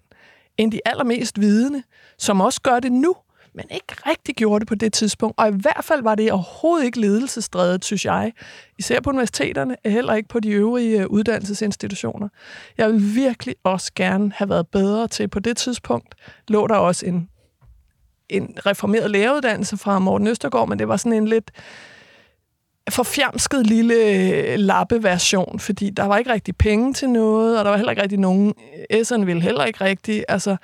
S7: end de allermest vidende, som også gør det nu men ikke rigtig gjorde det på det tidspunkt. Og i hvert fald var det overhovedet ikke ledelsesdrevet, synes jeg. Især på universiteterne, heller ikke på de øvrige øh, uddannelsesinstitutioner. Jeg vil virkelig også gerne have været bedre til. På det tidspunkt lå der også en, en reformeret læreruddannelse fra Morten Østergaard, men det var sådan en lidt forfjamsket lille øh, lappeversion, fordi der var ikke rigtig penge til noget, og der var heller ikke rigtig nogen... Øh, S'erne ville heller ikke rigtig... Altså,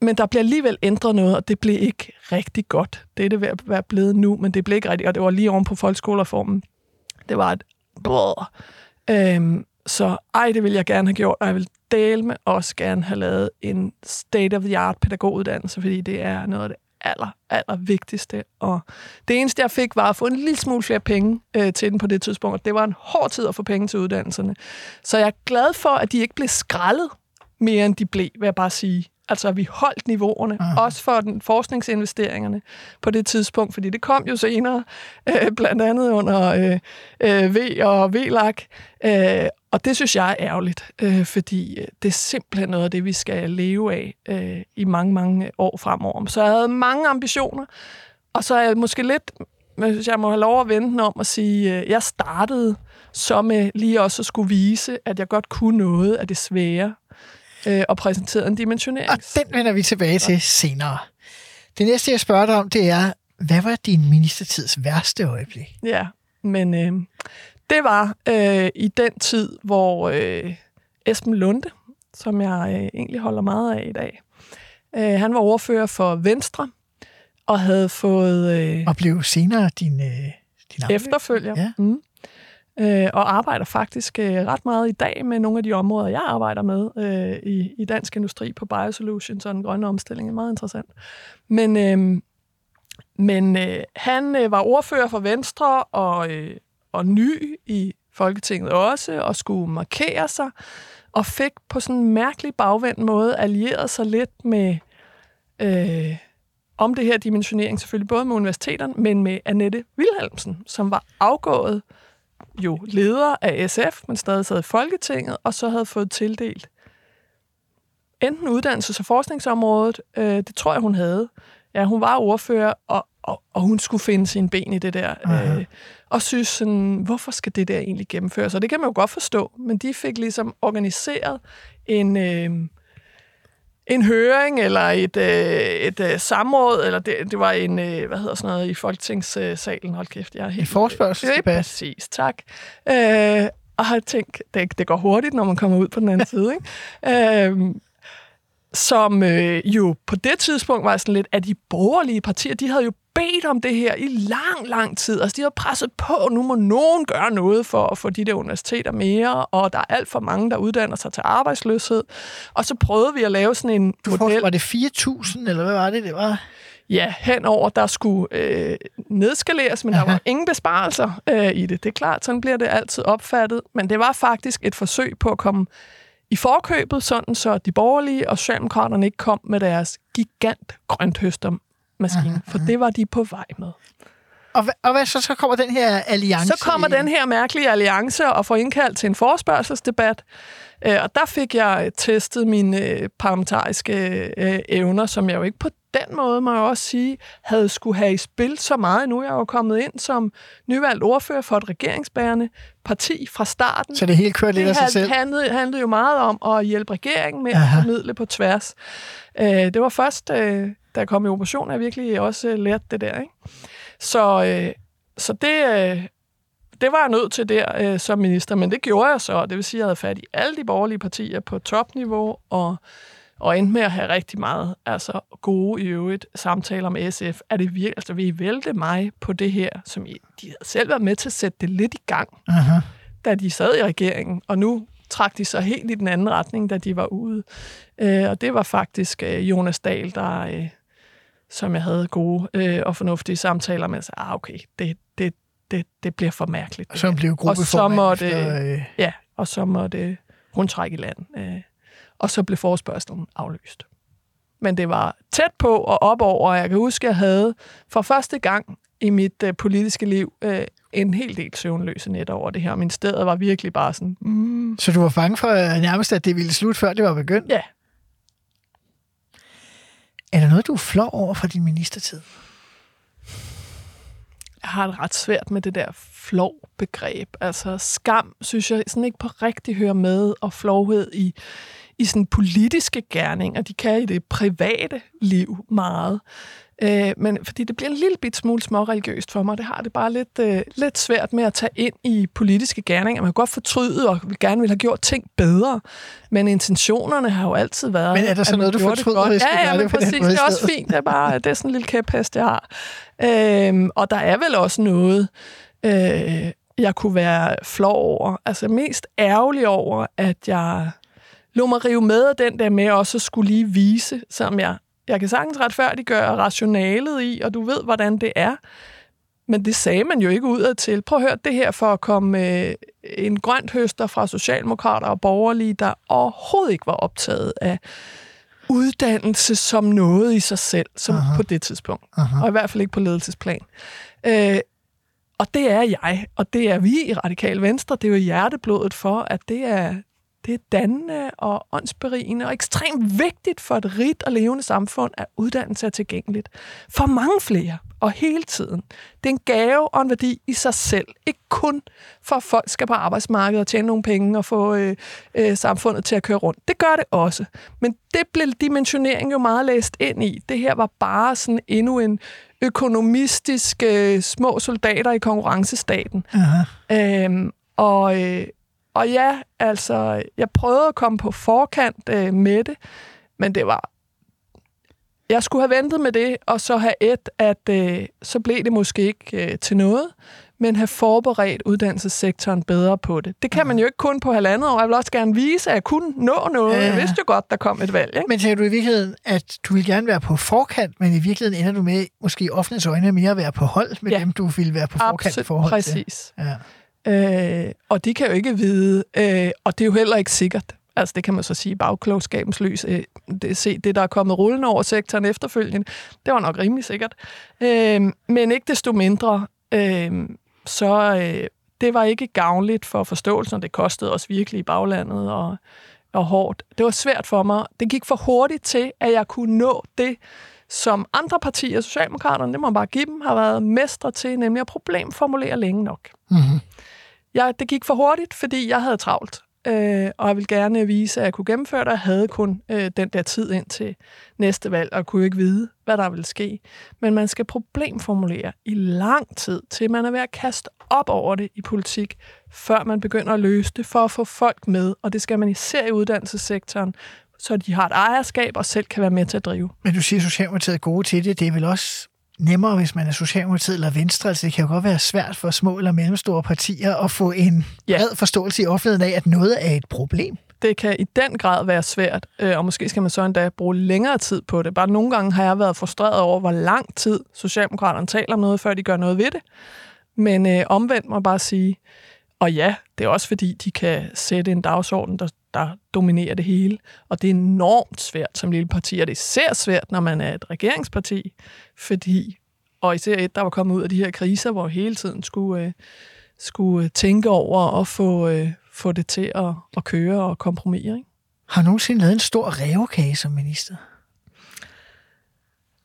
S7: men der bliver alligevel ændret noget, og det blev ikke rigtig godt. Det er det ved at være blevet nu, men det blev ikke rigtig, og det var lige oven på folkeskolereformen. Det var et brød. Øhm, så ej, det vil jeg gerne have gjort, og jeg vil dele med også gerne have lavet en state-of-the-art pædagoguddannelse, fordi det er noget af det aller, aller vigtigste. Og det eneste, jeg fik, var at få en lille smule flere penge øh, til den på det tidspunkt, og det var en hård tid at få penge til uddannelserne. Så jeg er glad for, at de ikke blev skrællet mere, end de blev, vil jeg bare sige. Altså, vi holdt niveauerne, uh-huh. også for den forskningsinvesteringerne på det tidspunkt, fordi det kom jo senere, øh, blandt andet under øh, øh, V og VLAG, øh, og det synes jeg er ærgerligt, øh, fordi øh, det er simpelthen noget af det, vi skal leve af øh, i mange, mange år fremover. Så jeg havde mange ambitioner, og så er jeg måske lidt, hvis jeg må have lov at vente om at sige, øh, jeg startede så med lige også at skulle vise, at jeg godt kunne noget af det svære, øh, og præsenteret en dimensionering.
S6: Og den vender vi tilbage til senere. Det næste, jeg spørger dig om, det er, hvad var din ministertids værste øjeblik?
S7: Ja, men øh, det var øh, i den tid, hvor øh, Esben Lunde, som jeg øh, egentlig holder meget af i dag, øh, han var overfører for Venstre, og havde fået... Øh,
S6: og blev senere din, øh, din
S7: efterfølger. Ja. Mm øh, og arbejder faktisk øh, ret meget i dag med nogle af de områder, jeg arbejder med øh, i, i dansk industri på Biosolutions og den grønne omstilling. er meget interessant. Men, øh, men øh, han øh, var ordfører for Venstre og, øh, og ny i Folketinget også, og skulle markere sig, og fik på sådan en mærkelig bagvendt måde allieret sig lidt med øh, om det her dimensionering, selvfølgelig både med universiteterne, men med Annette Wilhelmsen, som var afgået jo leder af SF, men stadig sad i Folketinget, og så havde fået tildelt enten uddannelses- og forskningsområdet, øh, det tror jeg, hun havde. Ja, hun var ordfører, og, og, og hun skulle finde sin ben i det der. Øh, og synes sådan, hvorfor skal det der egentlig gennemføres? Og det kan man jo godt forstå, men de fik ligesom organiseret en... Øh, en høring eller et, øh, et øh, samråd, eller det, det var en, øh, hvad hedder sådan noget, i folketingssalen, hold kæft, jeg er helt...
S6: En forspørgselsdebat.
S7: Præcis, tak. Øh, og har tænkt, det, det går hurtigt, når man kommer ud på den anden side, ikke? Øh, som øh, jo på det tidspunkt var sådan lidt, at de borgerlige partier, de havde jo bedt om det her i lang, lang tid. Altså, de har presset på, nu må nogen gøre noget for at få de der universiteter mere, og der er alt for mange, der uddanner sig til arbejdsløshed. Og så prøvede vi at lave sådan en
S6: Du
S7: model.
S6: var det 4.000, eller hvad var det, det var?
S7: Ja, henover, der skulle øh, nedskaleres, men der var ingen besparelser øh, i det. Det er klart, sådan bliver det altid opfattet. Men det var faktisk et forsøg på at komme i forkøbet, sådan så de borgerlige og Socialdemokraterne ikke kom med deres gigant grønthøstermaskine, for det var de på vej med.
S6: Og, hva- og hvad så? Så kommer den her alliance.
S7: Så kommer den her mærkelige alliance og får indkaldt til en forespørgselsdebat. Øh, Og der fik jeg testet mine øh, parlamentariske øh, evner, som jeg jo ikke på den måde, må jeg også sige, havde skulle have i spil så meget. Nu er jeg jo kommet ind som nyvalgt ordfører for et regeringsbærende parti fra starten.
S6: Så det hele kører lidt af sig
S7: Det
S6: selv.
S7: handlede, handlede jo meget om at hjælpe regeringen med
S6: Aha.
S7: at formidle på tværs. Øh, det var først, øh, da jeg kom i operation, at jeg virkelig også øh, lærte det der. Ikke? Så, øh, så det, øh, det var jeg nødt til der øh, som minister, men det gjorde jeg så. Det vil sige, at jeg havde fat i alle de borgerlige partier på topniveau, og, og endte med at have rigtig meget altså gode i øvrigt samtaler med SF. Er det virkelig, altså vil I vælte mig på det her, som I, de havde selv været med til at sætte det lidt i gang,
S6: Aha.
S7: da de sad i regeringen, og nu trak de sig helt i den anden retning, da de var ude. Øh, og det var faktisk øh, Jonas Dahl, der, øh, som jeg havde gode øh, og fornuftige samtaler med, så ah, okay, det, det, det, det bliver for mærkeligt.
S6: Som
S7: her."
S6: blev
S7: og så
S6: gruppeformand
S7: måtte,
S6: efter, øh,
S7: Ja, og så måtte hun trække i land. Øh, og så blev forespørgselen aflyst. Men det var tæt på og op over, og jeg kan huske, at jeg havde for første gang i mit øh, politiske liv øh, en hel del søvnløse net over det her. Min sted var virkelig bare sådan, mm,
S6: Så du var bange for øh, nærmest, at det ville slutte, før det var begyndt?
S7: ja,
S6: er der noget, du er flov over fra din ministertid?
S7: jeg har det ret svært med det der flov-begreb. Altså skam, synes jeg sådan ikke på rigtig hører med, og flovhed i, i sådan politiske gerninger. De kan i det private liv meget. Øh, men fordi det bliver en lille bit smule småreligiøst for mig, det har det bare lidt, øh, lidt svært med at tage ind i politiske gerninger. Man kan godt fortryde og vil gerne vil have gjort ting bedre, men intentionerne har jo altid været...
S6: Men er der så noget, du
S7: det
S6: fortryder, du
S7: Ja, ja,
S6: det
S7: men
S6: den
S7: præcis. Det er også fint. Det er, bare, det er sådan en lille kæphest, jeg har. Øhm, og der er vel også noget, øh, jeg kunne være flov over. Altså mest ærgerlig over, at jeg lå mig rive med den der med også at skulle lige vise, som jeg, jeg kan sagtens retfærdiggøre rationalet i, og du ved, hvordan det er. Men det sagde man jo ikke udad til. Prøv at høre det her for at komme øh, en grønt høster fra Socialdemokrater og borgerlige, der overhovedet ikke var optaget af uddannelse som noget i sig selv, som Aha. på det tidspunkt. Aha. Og i hvert fald ikke på ledelsesplan. Øh, og det er jeg, og det er vi i Radikal Venstre. Det er jo hjerteblodet for, at det er, det er dannende og åndsberigende og ekstremt vigtigt for et rigt og levende samfund, at uddannelse er tilgængeligt. For mange flere og hele tiden. Det er en gave og en værdi i sig selv. Ikke kun for, at folk skal på arbejdsmarkedet og tjene nogle penge og få øh, øh, samfundet til at køre rundt. Det gør det også. Men det blev dimensionering jo meget læst ind i. Det her var bare sådan endnu en økonomistisk øh, små soldater i konkurrencestaten.
S6: Aha.
S7: Øhm, og, øh, og ja, altså, jeg prøvede at komme på forkant øh, med det, men det var... Jeg skulle have ventet med det, og så have et, at øh, så blev det måske ikke øh, til noget, men have forberedt uddannelsessektoren bedre på det. Det kan man jo ikke kun på halvandet år. Jeg vil også gerne vise, at jeg kunne nå noget.
S6: Ja.
S7: Jeg vidste jo godt, der kom et valg. Ikke?
S6: Men tænker du i virkeligheden, at du vil gerne være på forkant, men i virkeligheden ender du med, måske i offentlighedens øjne, mere at være på hold med
S7: Ja.
S6: dem, du ville være på forkant i
S7: Absolut,
S6: forhold til?
S7: præcis.
S6: Ja.
S7: Øh, og de kan jo ikke vide, øh, og det er jo heller ikke sikkert. Altså det kan man så sige, bagklogskabens lys. Øh, det, se, det, der er kommet rullende over sektoren efterfølgende, det var nok rimelig sikkert. Øh, men ikke desto mindre, øh, så øh, det var ikke gavnligt for forståelsen, og det kostede os virkelig i baglandet og, og hårdt. Det var svært for mig. Det gik for hurtigt til, at jeg kunne nå det, som andre partier, Socialdemokraterne, det må man bare give dem, har været mestre til, nemlig at problemformulere længe nok.
S6: Mm-hmm.
S7: Ja, det gik for hurtigt, fordi jeg havde travlt. Øh, og jeg ville gerne vise, at jeg kunne gennemføre det. Jeg havde kun øh, den der tid ind til næste valg, og kunne ikke vide, hvad der ville ske. Men man skal problemformulere i lang tid, til man er ved at kaste op over det i politik, før man begynder at løse det, for at få folk med. Og det skal man især i uddannelsessektoren, så de har et ejerskab og selv kan være med til at drive.
S6: Men du siger, at Socialdemokratiet er gode til det. Det er vel også nemmere, hvis man er Socialdemokratiet eller Venstre. Altså, det kan jo godt være svært for små eller mellemstore partier at få en
S7: Ja.
S6: bred forståelse i offentligheden af, at noget er et problem.
S7: Det kan i den grad være svært, øh, og måske skal man så endda bruge længere tid på det. Bare nogle gange har jeg været frustreret over, hvor lang tid Socialdemokraterne taler om noget, før de gør noget ved det. Men øh, omvendt må jeg bare sige, og ja, det er også fordi, de kan sætte en dagsorden, der, der dominerer det hele. Og det er enormt svært som lille parti, og det er især svært, når man er et regeringsparti, fordi, og især et, der var kommet ud af de her kriser, hvor hele tiden skulle, øh, skulle tænke over at få, øh, få det til at, at køre og kompromis. Ikke?
S6: Har du nogensinde lavet en stor revkage som minister?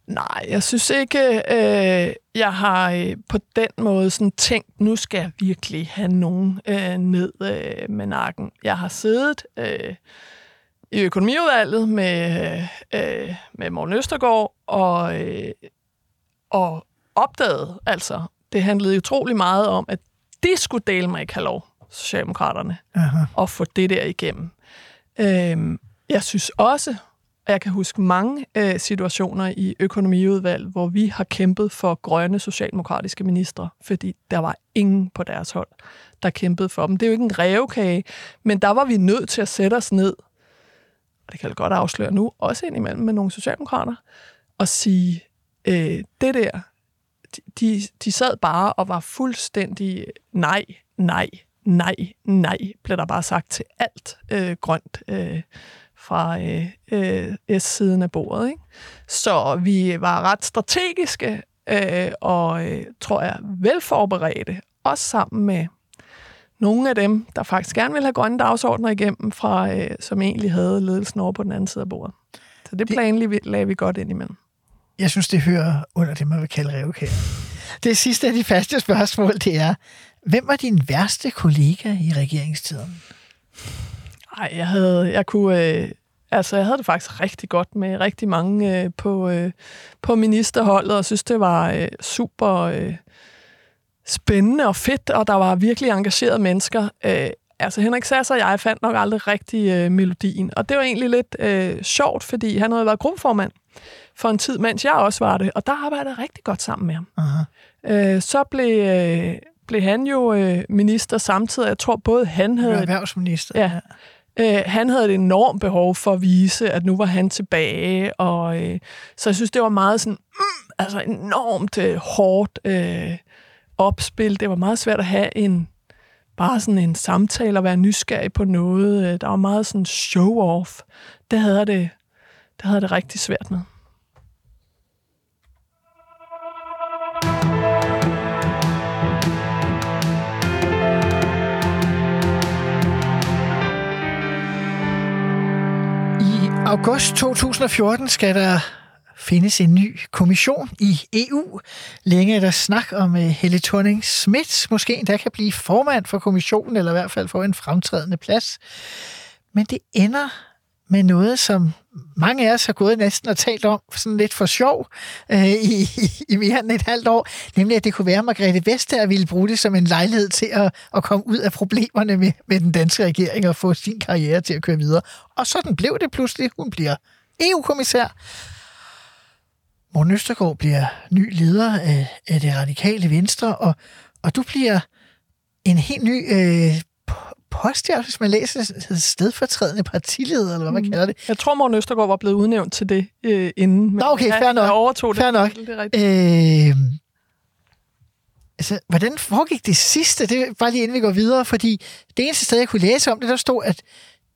S7: Nej, jeg synes ikke, øh, jeg har øh, på den måde sådan tænkt, nu skal jeg virkelig have nogen øh, ned øh, med nakken. Jeg har siddet øh, i økonomiudvalget med, øh, med Morten Østergaard og, øh, og opdaget, altså, det handlede utrolig meget om, at de skulle dele mig ikke have lov, Socialdemokraterne,
S6: Aha.
S7: at få det der igennem. Øh, jeg synes også, og jeg kan huske mange øh, situationer i økonomiudvalg, hvor vi har kæmpet for grønne socialdemokratiske ministre, fordi der var ingen på deres hold, der kæmpede for dem. Det er jo ikke en revkage, men der var vi nødt til at sætte os ned, og det kan jeg godt afsløre nu, også indimellem med nogle socialdemokrater, og sige, øh, det der, de- de, de sad bare og var fuldstændig nej, nej, nej, nej, blev der bare sagt til alt øh, grønt øh, fra øh, øh, S-siden af bordet. Ikke? Så vi var ret strategiske øh, og, øh, tror jeg, velforberedte, også sammen med nogle af dem, der faktisk gerne ville have grønne dagsordner igennem, fra, øh, som egentlig havde ledelsen over på den anden side af bordet. Så det planlagde vi, lagde vi godt ind imellem.
S6: Jeg synes, det hører under det, man vil kalde revkage. Det sidste af de faste spørgsmål, det er, hvem var din værste kollega i regeringstiden?
S7: Nej, jeg havde, jeg kunne, øh, altså jeg havde det faktisk rigtig godt med rigtig mange øh, på, øh, på ministerholdet, og synes, det var øh, super øh, spændende og fedt, og der var virkelig engagerede mennesker. Øh, altså Henrik Sass og jeg fandt nok aldrig rigtig øh, melodien, og det var egentlig lidt øh, sjovt, fordi han havde været gruppeformand for en tid, mens jeg også var det, og der arbejdede jeg rigtig godt sammen med ham.
S6: Aha.
S7: Øh, så blev, øh, blev han jo øh, minister samtidig, jeg tror både han havde
S6: er erhvervsminister.
S7: Ja. Øh, han havde et enormt behov for at vise, at nu var han tilbage, og øh, så jeg synes, det var meget sådan, mm, altså enormt øh, hårdt øh, opspil. Det var meget svært at have en bare sådan en samtale og være nysgerrig på noget. Øh, der var meget sådan show-off. Det havde det, det havde det rigtig svært med.
S6: August 2014 skal der findes en ny kommission i EU. Længe er der snak om øh, Helle thorning Schmidt måske endda kan blive formand for kommissionen, eller i hvert fald få en fremtrædende plads. Men det ender med noget, som mange af os har gået næsten og talt om sådan lidt for sjov øh, i, i, mere end et halvt år, nemlig at det kunne være, at Margrethe Vestager ville bruge det som en lejlighed til at, at komme ud af problemerne med, med den danske regering og få sin karriere til at køre videre. Og sådan blev det pludselig. Hun bliver EU-kommissær. Morten Østergaard bliver ny leder af, af det radikale venstre, og, og du bliver en helt ny øh, po- post, ja, hvis man læser det, stedfortrædende partileder, eller hvad man kalder det.
S7: Jeg tror, Morten Østergaard var blevet udnævnt til det øh, inden. Men
S6: Nå, okay, fair nok.
S7: Jeg overtog det.
S6: Fair nok.
S7: Det er rigtigt.
S6: Øh, altså, hvordan foregik det sidste? Det er bare lige inden vi går videre, fordi det eneste sted, jeg kunne læse om det, der stod, at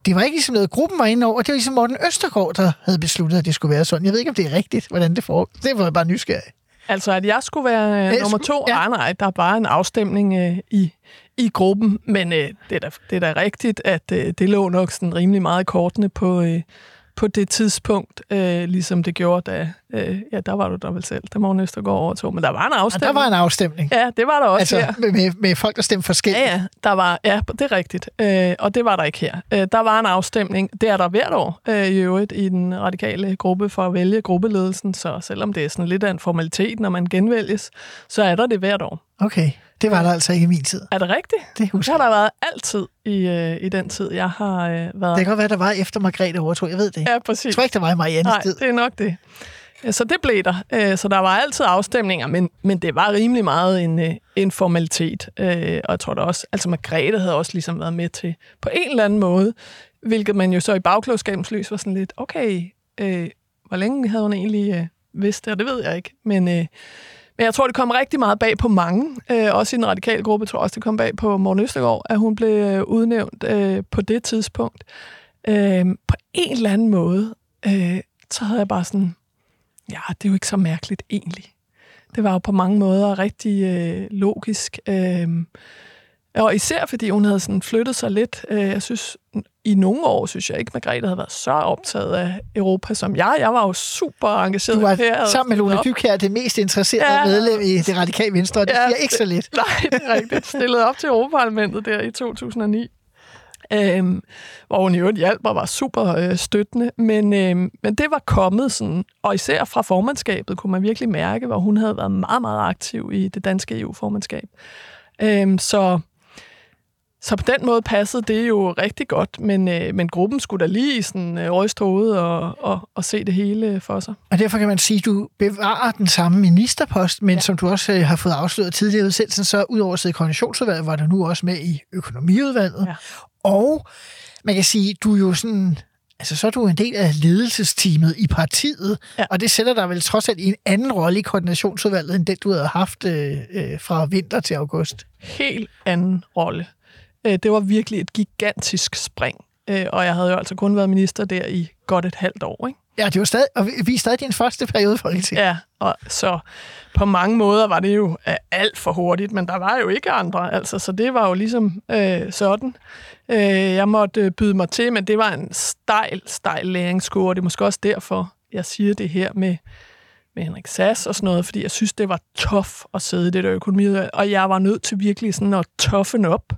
S6: det var ikke ligesom noget, gruppen var inde over. Det var ligesom Morten Østergaard, der havde besluttet, at det skulle være sådan. Jeg ved ikke, om det er rigtigt, hvordan det foregik. Det var jeg bare nysgerrig.
S7: Altså, at jeg skulle være øh, nummer to?
S6: ja.
S7: Nej, nej, der er bare en afstemning øh, i, i gruppen. Men øh, det, er da, det er da rigtigt, at øh, det lå nok sådan rimelig meget i kortene på, øh, på det tidspunkt, øh, ligesom det gjorde, da... Øh, ja, der var du der vel selv, da Morten Østergaard overtog. Men der var en afstemning.
S6: der var en afstemning.
S7: Ja, det var der også her.
S6: Altså, med, med, med folk, der stemte forskelligt.
S7: Ja, ja, der var, ja, det er rigtigt. Øh, og det var der ikke her. Øh, der var en afstemning, det er der hvert år øh, i øvrigt i den radikale gruppe for at vælge gruppeledelsen, så selvom det er sådan lidt af en formalitet, når man genvælges, så er der det hvert år.
S6: Okay, det var der altså ikke i min tid.
S7: Er det rigtigt?
S6: Det
S7: Det
S6: husker
S7: har der været altid i, øh, i den tid, jeg har øh, været.
S6: Det kan godt være, der var efter Margrethe overtog. Jeg ved det.
S7: Ja,
S6: Jeg
S7: præcis.
S6: tror ikke, der var i Mariannes
S7: Nej,
S6: tid.
S7: det er nok det. Så det blev der. Øh, så der var altid afstemninger, men, men det var rimelig meget en, øh, en formalitet. Øh, og jeg tror da også, altså Margrethe havde også ligesom været med til på en eller anden måde, hvilket man jo så i bagklogskabens lys var sådan lidt, okay, øh, hvor længe havde hun egentlig øh, vidst det, og det ved jeg ikke. Men, øh, men jeg tror, det kom rigtig meget bag på mange. Øh, også i den radikale gruppe tror jeg også, det kom bag på Morten Østergaard, at hun blev øh, udnævnt øh, på det tidspunkt. Øh, på en eller anden måde, øh, så havde jeg bare sådan, ja, det er jo ikke så mærkeligt egentlig. Det var jo på mange måder rigtig øh, logisk. Øh, og især fordi hun havde sådan flyttet sig lidt. Øh, jeg synes, i nogle år synes jeg ikke, Margrethe havde været så optaget af Europa som jeg. Jeg var jo super engageret.
S6: Du var
S7: her
S6: sammen med Lone. Dybkjær det mest interesserede
S7: Ja.
S6: medlem i det radikale venstre, og det
S7: Ja,
S6: siger ikke så lidt.
S7: Nej, det er rigtigt. Stillet op til Europaparlamentet der i 2009. Øhm, hvor hun i øvrigt hjalp og var super øh, støttende. Men, øhm, men det var kommet sådan, og især fra formandskabet kunne man virkelig mærke, hvor hun havde været meget, meget aktiv i det danske EU-formandskab. Øhm, så, så på den måde passede det jo rigtig godt, men, øh, men gruppen skulle da lige sådan øh, ryste hovedet og, og, og se det hele for sig.
S6: Og derfor kan man sige, at du bevarer den samme ministerpost, men ja. som du også øh, har fået afsløret tidligere i udsendelsen, så udover at sidde i koordinationsudvalget, var du nu også med i økonomiudvalget.
S7: Ja.
S6: Og man kan sige, du er jo sådan... Altså, så er du en del af ledelsesteamet i partiet, ja. Og det sætter dig vel trods alt i en anden rolle i koordinationsudvalget, end den, du havde haft øh, øh, fra vinter til august.
S7: helt anden rolle. Øh, Det var virkelig et gigantisk spring. Øh, Og jeg havde jo altså kun været minister der i godt et halvt år. Ikke?
S6: Ja, det var stadig, og vi- er stadig din første periode i Folketinget.
S7: Ja, og så på mange måder var det jo øh, alt for hurtigt, men der var jo ikke andre. Altså, så det var jo ligesom øh, sådan. Øh, jeg måtte øh, byde mig til, men det var en stejl, stejl læringskurve. og Det er måske også derfor, jeg siger det her med, med Henrik Sass og sådan noget, fordi jeg synes, det var tough at sidde i det der økonomi, og jeg var nødt til virkelig sådan at toughen op.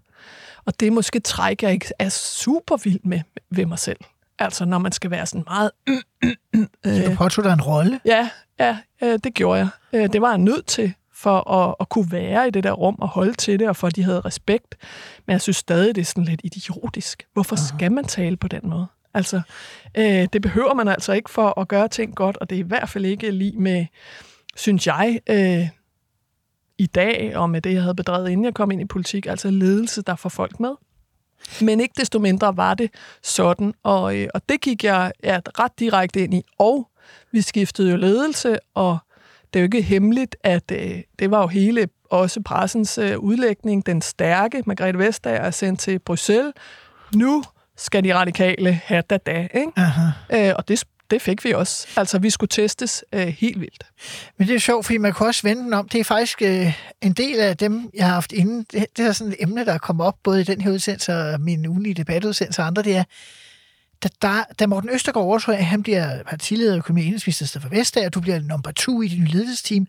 S7: Og det er måske træk, jeg ikke er super vild med ved mig selv. Altså, når man skal være sådan meget...
S6: Så du påtog dig en rolle.
S7: Ja, ja, øh, det gjorde jeg. Øh, det var jeg nødt til for at, at kunne være i det der rum og holde til det, og for at de havde respekt. Men jeg synes stadig, det er sådan lidt idiotisk. Hvorfor skal man tale på den måde? Altså, øh, det behøver man altså ikke for at gøre ting godt, og det er i hvert fald ikke lige med, synes jeg, øh, i dag, og med det, jeg havde bedrevet, inden jeg kom ind i politik, altså ledelse, der får folk med. Men ikke desto mindre var det sådan, og, øh, og det gik jeg ja, ret direkte ind i. Og vi skiftede jo ledelse, og det er jo ikke hemmeligt, at øh, det var jo hele også pressens øh, udlægning. Den stærke Margrethe Vestager er sendt til Bruxelles. Nu skal de radikale have da da, ikke?
S6: Aha.
S7: Øh, og det, det fik vi også. Altså, vi skulle testes øh, helt vildt.
S6: Men det er sjovt, fordi man kunne også vende den om. Det er faktisk øh, en del af dem, jeg har haft inde. Det, det er sådan et emne, der er kommet op, både i den her udsendelse og min ugenlige debatudsendelse og andre, det er, da, der, da Morten Østergaard overtog, at han bliver partileder og økonomi- enhedsminister for Vestager, og du bliver nummer to i dit nye ledelsesteam,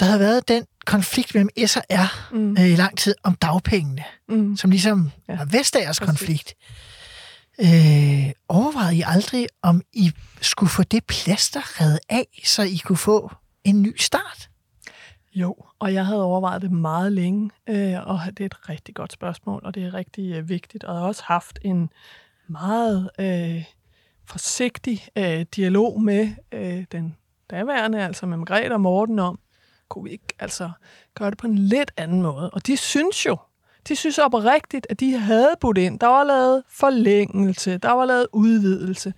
S6: der havde været den konflikt mellem S og R mm. øh, i lang tid om dagpengene,
S7: Mm.
S6: som ligesom ja. Var Vestagers konflikt. Øh, overvejede I aldrig, om I skulle få det plaster reddet af, så I kunne få en ny start?
S7: Jo, og jeg havde overvejet det meget længe, øh, og det er et rigtig godt spørgsmål, og det er rigtig øh, vigtigt. Og jeg har også haft en meget øh, forsigtig øh, dialog med øh, den daværende, altså med Margrethe og Morten om, kunne vi ikke altså gøre det på en lidt anden måde? Og de synes jo, de synes oprigtigt, at de havde budt ind. Der var lavet forlængelse, der var lavet udvidelse.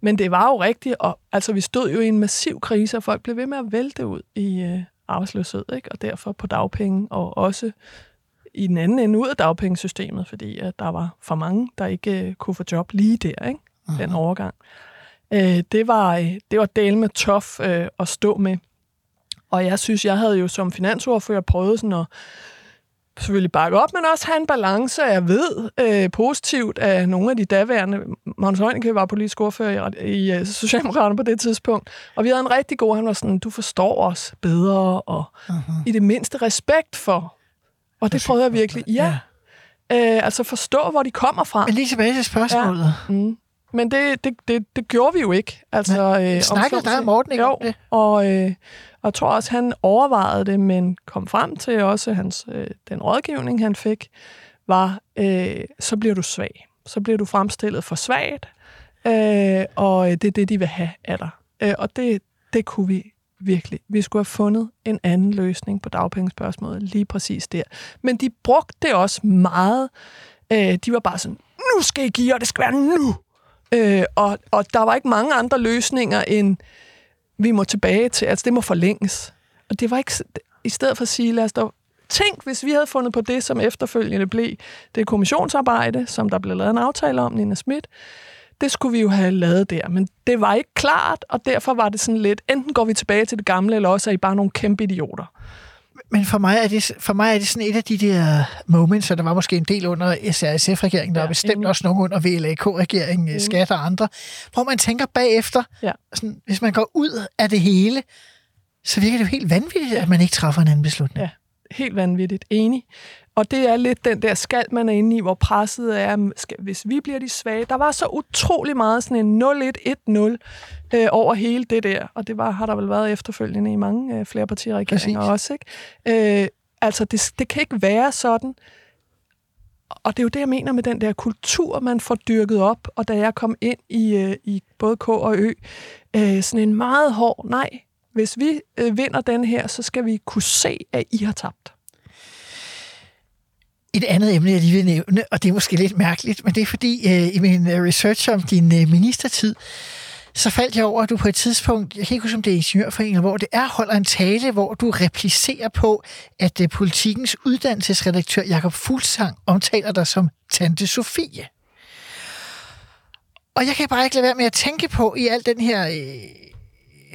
S7: Men det var jo rigtigt, og altså, vi stod jo i en massiv krise, og folk blev ved med at vælte ud i øh, arbejdsløshed, ikke? og derfor på dagpenge, og også i den anden ende ud af dagpengesystemet, fordi at der var for mange, der ikke øh, kunne få job lige der, ikke? den overgang. Øh, det var, øh, det var del med tof øh, at stå med. Og jeg synes, jeg havde jo som finansordfører prøvet sådan at selvfølgelig bakke op, men også have en balance. Jeg ved øh, positivt, at nogle af de daværende, Magnus Heunicke var politisk ordfører i, i uh, Socialdemokraterne på det tidspunkt, og vi havde en rigtig god, han var sådan, du forstår os bedre, og uh-huh. i det mindste respekt for. Og det prøvede jeg virkelig. Ja. ja. Øh, altså forstå, hvor de kommer fra.
S6: Men lige tilbage til spørgsmålet. Ja. Mm.
S7: Men det, det, det, det gjorde vi jo ikke. Altså,
S6: øh, Snakkede der Morten ikke
S7: jo,
S6: om det?
S7: Og, øh, og jeg tror også, han overvejede det, men kom frem til også, hans, øh, den rådgivning, han fik, var, øh, så bliver du svag. Så bliver du fremstillet for svagt, øh, og øh, det er det, de vil have af dig. Øh, og det, det kunne vi virkelig. Vi skulle have fundet en anden løsning på dagpengespørgsmålet lige præcis der. Men de brugte det også meget. Øh, de var bare sådan, nu skal I give, og det skal være nu. Øh, og, og der var ikke mange andre løsninger end, vi må tilbage til, altså det må forlænges. Og det var ikke, i stedet for at sige, lad os dog Tænk, hvis vi havde fundet på det, som efterfølgende blev det kommissionsarbejde, som der blev lavet en aftale om, Nina Schmidt. Det skulle vi jo have lavet der, men det var ikke klart, og derfor var det sådan lidt, enten går vi tilbage til det gamle, eller også er I bare nogle kæmpe idioter.
S6: Men for mig, er det, for mig er det sådan et af de der moments, og der var måske en del under SRSF-regeringen, der ja, var bestemt enig. også nogen under VLAK-regeringen, skat og andre, hvor man tænker bagefter, ja. sådan, hvis man går ud af det hele, så virker det jo helt vanvittigt, ja. at man ikke træffer en anden beslutning. Ja,
S7: helt vanvittigt. Enig. Og det er lidt den der skald, man er inde i, hvor presset er, skal, hvis vi bliver de svage. Der var så utrolig meget sådan en 0-1-1-0 øh, over hele det der, og det var, har der vel været efterfølgende i mange øh, flere partier regeringer også. Ikke? Øh, altså, det, det kan ikke være sådan. Og det er jo det, jeg mener med den der kultur, man får dyrket op. Og da jeg kom ind i, øh, i både K og Ø, øh, sådan en meget hård, nej, hvis vi øh, vinder den her, så skal vi kunne se, at I har tabt.
S6: Et andet emne, jeg lige vil nævne, og det er måske lidt mærkeligt, men det er fordi øh, i min øh, research om din øh, ministertid, så faldt jeg over, at du på et tidspunkt, jeg kan ikke huske, om det er Ingeniørforeningen, hvor det er, holder en tale, hvor du replicerer på, at øh, politikens uddannelsesredaktør Jakob Fuglsang omtaler dig som Tante Sofie. Og jeg kan bare ikke lade være med at tænke på i al den her øh,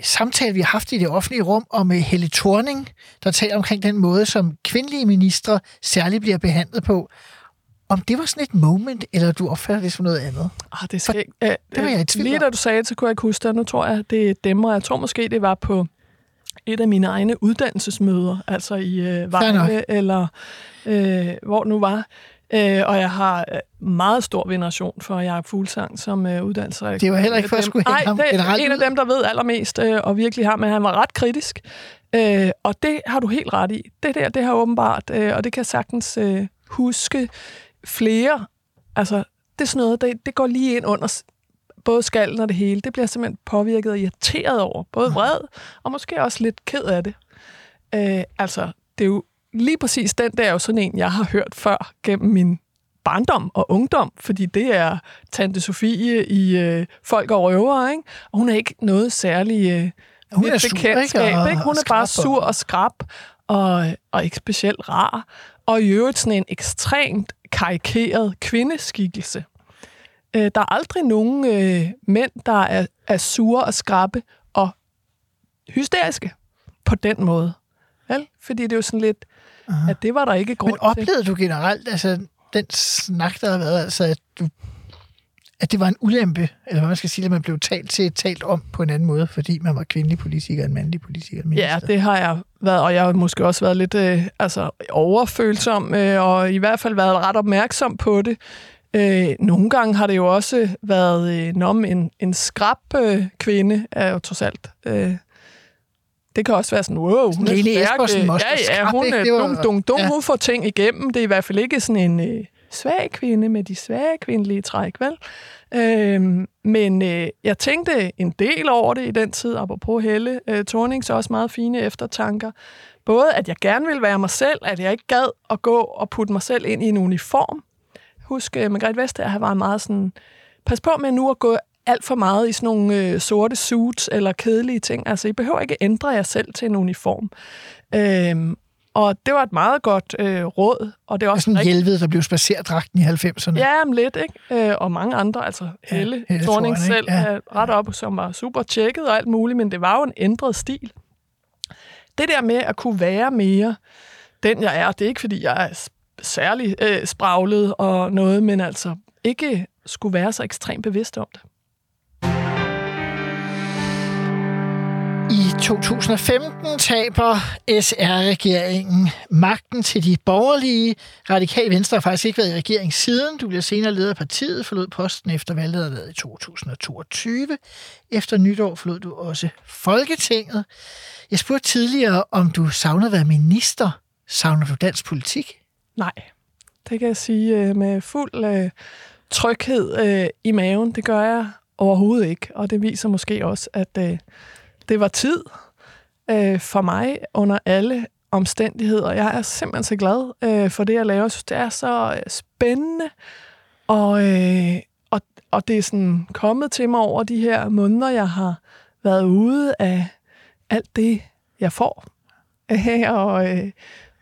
S6: samtale, vi har haft i det offentlige rum om uh, Helle Thorning, der taler omkring den måde, som kvindelige ministre særligt bliver behandlet på om det var sådan et moment, eller du opfatter det som noget andet?
S7: Ah, det, skal, For, øh, det var jeg i tvivl Lige da du sagde det, så kunne jeg ikke huske det, nu tror jeg, det dæmmer. Jeg tror måske, det var på et af mine egne uddannelsesmøder, altså i øh, Vejle, eller øh, hvor nu var. Øh, og jeg har øh, meget stor veneration for Jacob Fuglsang som øh, uddannelsesredaktør.
S6: Det var heller ikke for at skulle hænge ham
S7: det er en af dem, der ved allermest, øh, og virkelig har, men han var ret kritisk. Øh, og det har du helt ret i. Det der, det har åbenbart, øh, og det kan sagtens øh, huske flere, altså det er sådan noget, det, det går lige ind under både skallen og det hele. Det bliver simpelthen påvirket og irriteret over. Både vred og måske også lidt ked af det. Øh, altså, det er jo lige præcis den der er jo sådan en, jeg har hørt før gennem min barndom og ungdom, fordi det er Tante Sofie i øh, Folk og Røver, ikke? Og hun er ikke noget særligt øh,
S6: hun er sur, ikke?
S7: ikke? Hun er bare sur og skrab og, og ikke specielt rar. Og i øvrigt sådan en ekstremt karikeret kvindeskikkelse. Øh, der er aldrig nogen øh, mænd, der er, er sure og skrappe og hysteriske på den måde. Vel? Fordi det er jo sådan lidt, Aha. at det var der ikke grund
S6: Men oplevede til. du generelt, altså den snak, der har været, altså at du at det var en ulempe, eller hvad man skal sige, at man blev talt til, talt om på en anden måde, fordi man var kvindelig politiker end mandlig politiker.
S7: Minister. Ja, det har jeg været, og jeg har måske også været lidt øh, altså, overfølsom, øh, og i hvert fald været ret opmærksom på det. Øh, nogle gange har det jo også været øh, om en, en skrab øh, kvinde, er jo trods alt... Øh, det kan også være sådan, wow,
S6: hun Lene er stærk. Øh,
S7: ja, ja, hun er dum, dum, dum, ja. hun får ting igennem. Det er i hvert fald ikke sådan en... Øh, svag kvinde med de svage kvindelige træk, vel? Øhm, men øh, jeg tænkte en del over det i den tid, apropos Helle øh, Thornings også meget fine eftertanker. Både at jeg gerne ville være mig selv, at jeg ikke gad at gå og putte mig selv ind i en uniform. Husk, øh, Margrethe Vestager var meget sådan, pas på med nu at gå alt for meget i sådan nogle øh, sorte suits eller kedelige ting. Altså, I behøver ikke ændre jer selv til en uniform. Øhm, og det var et meget godt øh, råd. Og det er også
S6: Sådan en
S7: rigtig-
S6: helvede, der blev spacerdragten i 90'erne.
S7: Ja, men lidt, ikke? Øh, og mange andre, altså
S6: Ja,
S7: Helle,
S6: Helle
S7: Thorning selv,
S6: ja.
S7: ret op, som var super tjekket og alt muligt, men det var jo en ændret stil. Det der med at kunne være mere den, jeg er, det er ikke, fordi jeg er særlig øh, spraglet og noget, men altså ikke skulle være så ekstremt bevidst om det.
S6: I 2015 taber SR-regeringen magten til de borgerlige. Radikal Venstre har faktisk ikke været i regering siden. Du bliver senere leder af partiet, forlod posten efter valget havde været i 2022. Efter nytår forlod du også Folketinget. Jeg spurgte tidligere, om du savnede at være minister. Savner du dansk politik?
S7: Nej, det kan jeg sige øh, med fuld øh, tryghed øh, i maven. Det gør jeg overhovedet ikke, og det viser måske også, at øh, det var tid øh, for mig under alle omstændigheder. Jeg er simpelthen så glad øh, for det, jeg laver. Jeg synes, det er så øh, spændende, og, øh, og, og det er sådan kommet til mig over de her måneder, jeg har været ude af alt det, jeg får. Og, øh,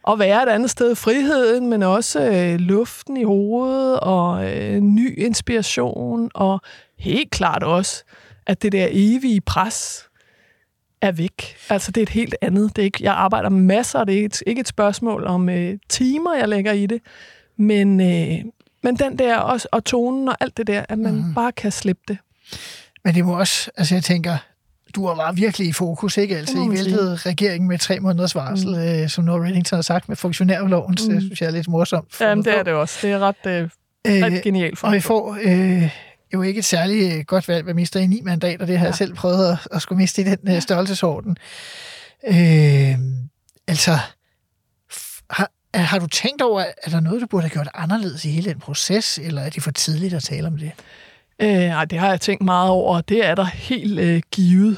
S7: og være et andet sted. Friheden, men også øh, luften i hovedet og øh, ny inspiration. Og helt klart også, at det der evige pres er væk. Altså, det er et helt andet. Det er ikke, jeg arbejder masser, og det er ikke, ikke et spørgsmål om øh, timer, jeg lægger i det. Men, øh, men den der også, og tonen og alt det der, at man mm. bare kan slippe det.
S6: Men det må også, altså jeg tænker, du var virkelig i fokus, ikke? Altså, I væltede regeringen med tre måneders varsel, mm. øh, som Nora Reddington har sagt med funktionærloven, mm. det synes jeg er lidt morsomt.
S7: Jamen, det er det også. Det er ret, øh, ret genialt for
S6: Og I får øh, jo ikke et særligt øh, godt valg ved at miste i ni mandater. Det har ja. jeg selv prøvet at, at skulle miste i den øh, størrelsesorden. Øh, altså, har, har du tænkt over, er der noget, du burde have gjort anderledes i hele den proces, eller er det for tidligt at tale om det?
S7: Øh, ej, det har jeg tænkt meget over, og det er der helt øh, givet.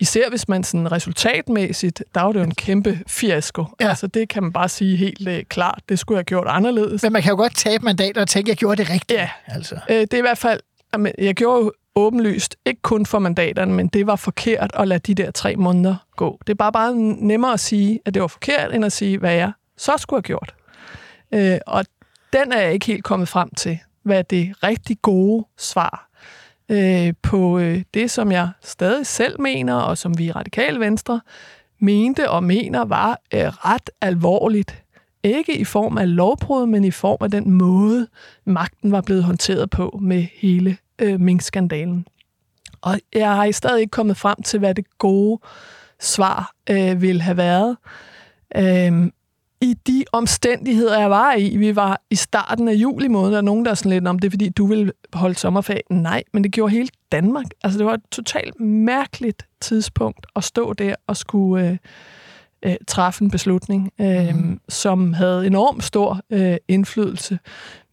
S7: Især hvis man sådan resultatmæssigt, der er jo en kæmpe fiasko.
S6: Ja.
S7: Ja. Altså det kan man bare sige helt øh, klart. Det skulle jeg have gjort anderledes.
S6: Men man kan jo godt tabe mandater og tænke, at jeg gjorde det rigtigt.
S7: Ja.
S6: Altså.
S7: Øh, det er i hvert fald, jamen, jeg gjorde jo åbenlyst, ikke kun for mandaterne, men det var forkert at lade de der tre måneder gå. Det er bare, bare nemmere at sige, at det var forkert, end at sige, hvad jeg så skulle have gjort. Øh, og den er jeg ikke helt kommet frem til, hvad det rigtig gode svar øh, på øh, det, som jeg stadig selv mener, og som vi i Radikale Venstre mente og mener var øh, ret alvorligt. Ikke i form af lovbrud, men i form af den måde, magten var blevet håndteret på med hele øh, Mink-skandalen. Og jeg har stadig ikke kommet frem til, hvad det gode svar øh, ville have været. Øhm, I de omstændigheder, jeg var i, vi var i starten af juli måned, der er nogen, der er sådan lidt om det, er, fordi du ville holde sommerferie. Nej, men det gjorde hele Danmark. Altså, det var et totalt mærkeligt tidspunkt at stå der og skulle øh, øh, træffe en beslutning, øh, mm. som havde enormt stor øh, indflydelse.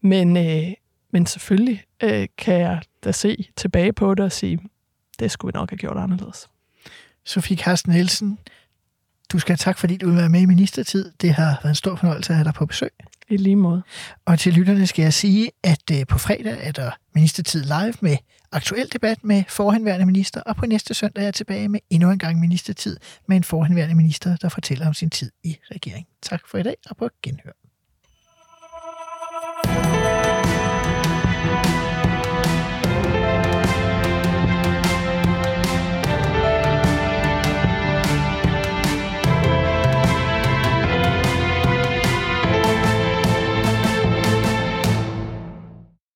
S7: Men, øh, men selvfølgelig øh, kan jeg da se tilbage på det og sige, det skulle vi nok have gjort anderledes.
S6: Sofie Carsten Nielsen, du skal have tak, fordi du vil være med i ministertid. Det har været en stor fornøjelse at have dig på besøg.
S7: I lige måde.
S6: Og til lytterne skal jeg sige, at øh, på fredag er der ministertid live med aktuel debat med forhenværende minister, og på næste søndag er jeg tilbage med endnu en gang ministertid med en forhenværende minister, der fortæller om sin tid i regeringen. Tak for i dag, og på genhør.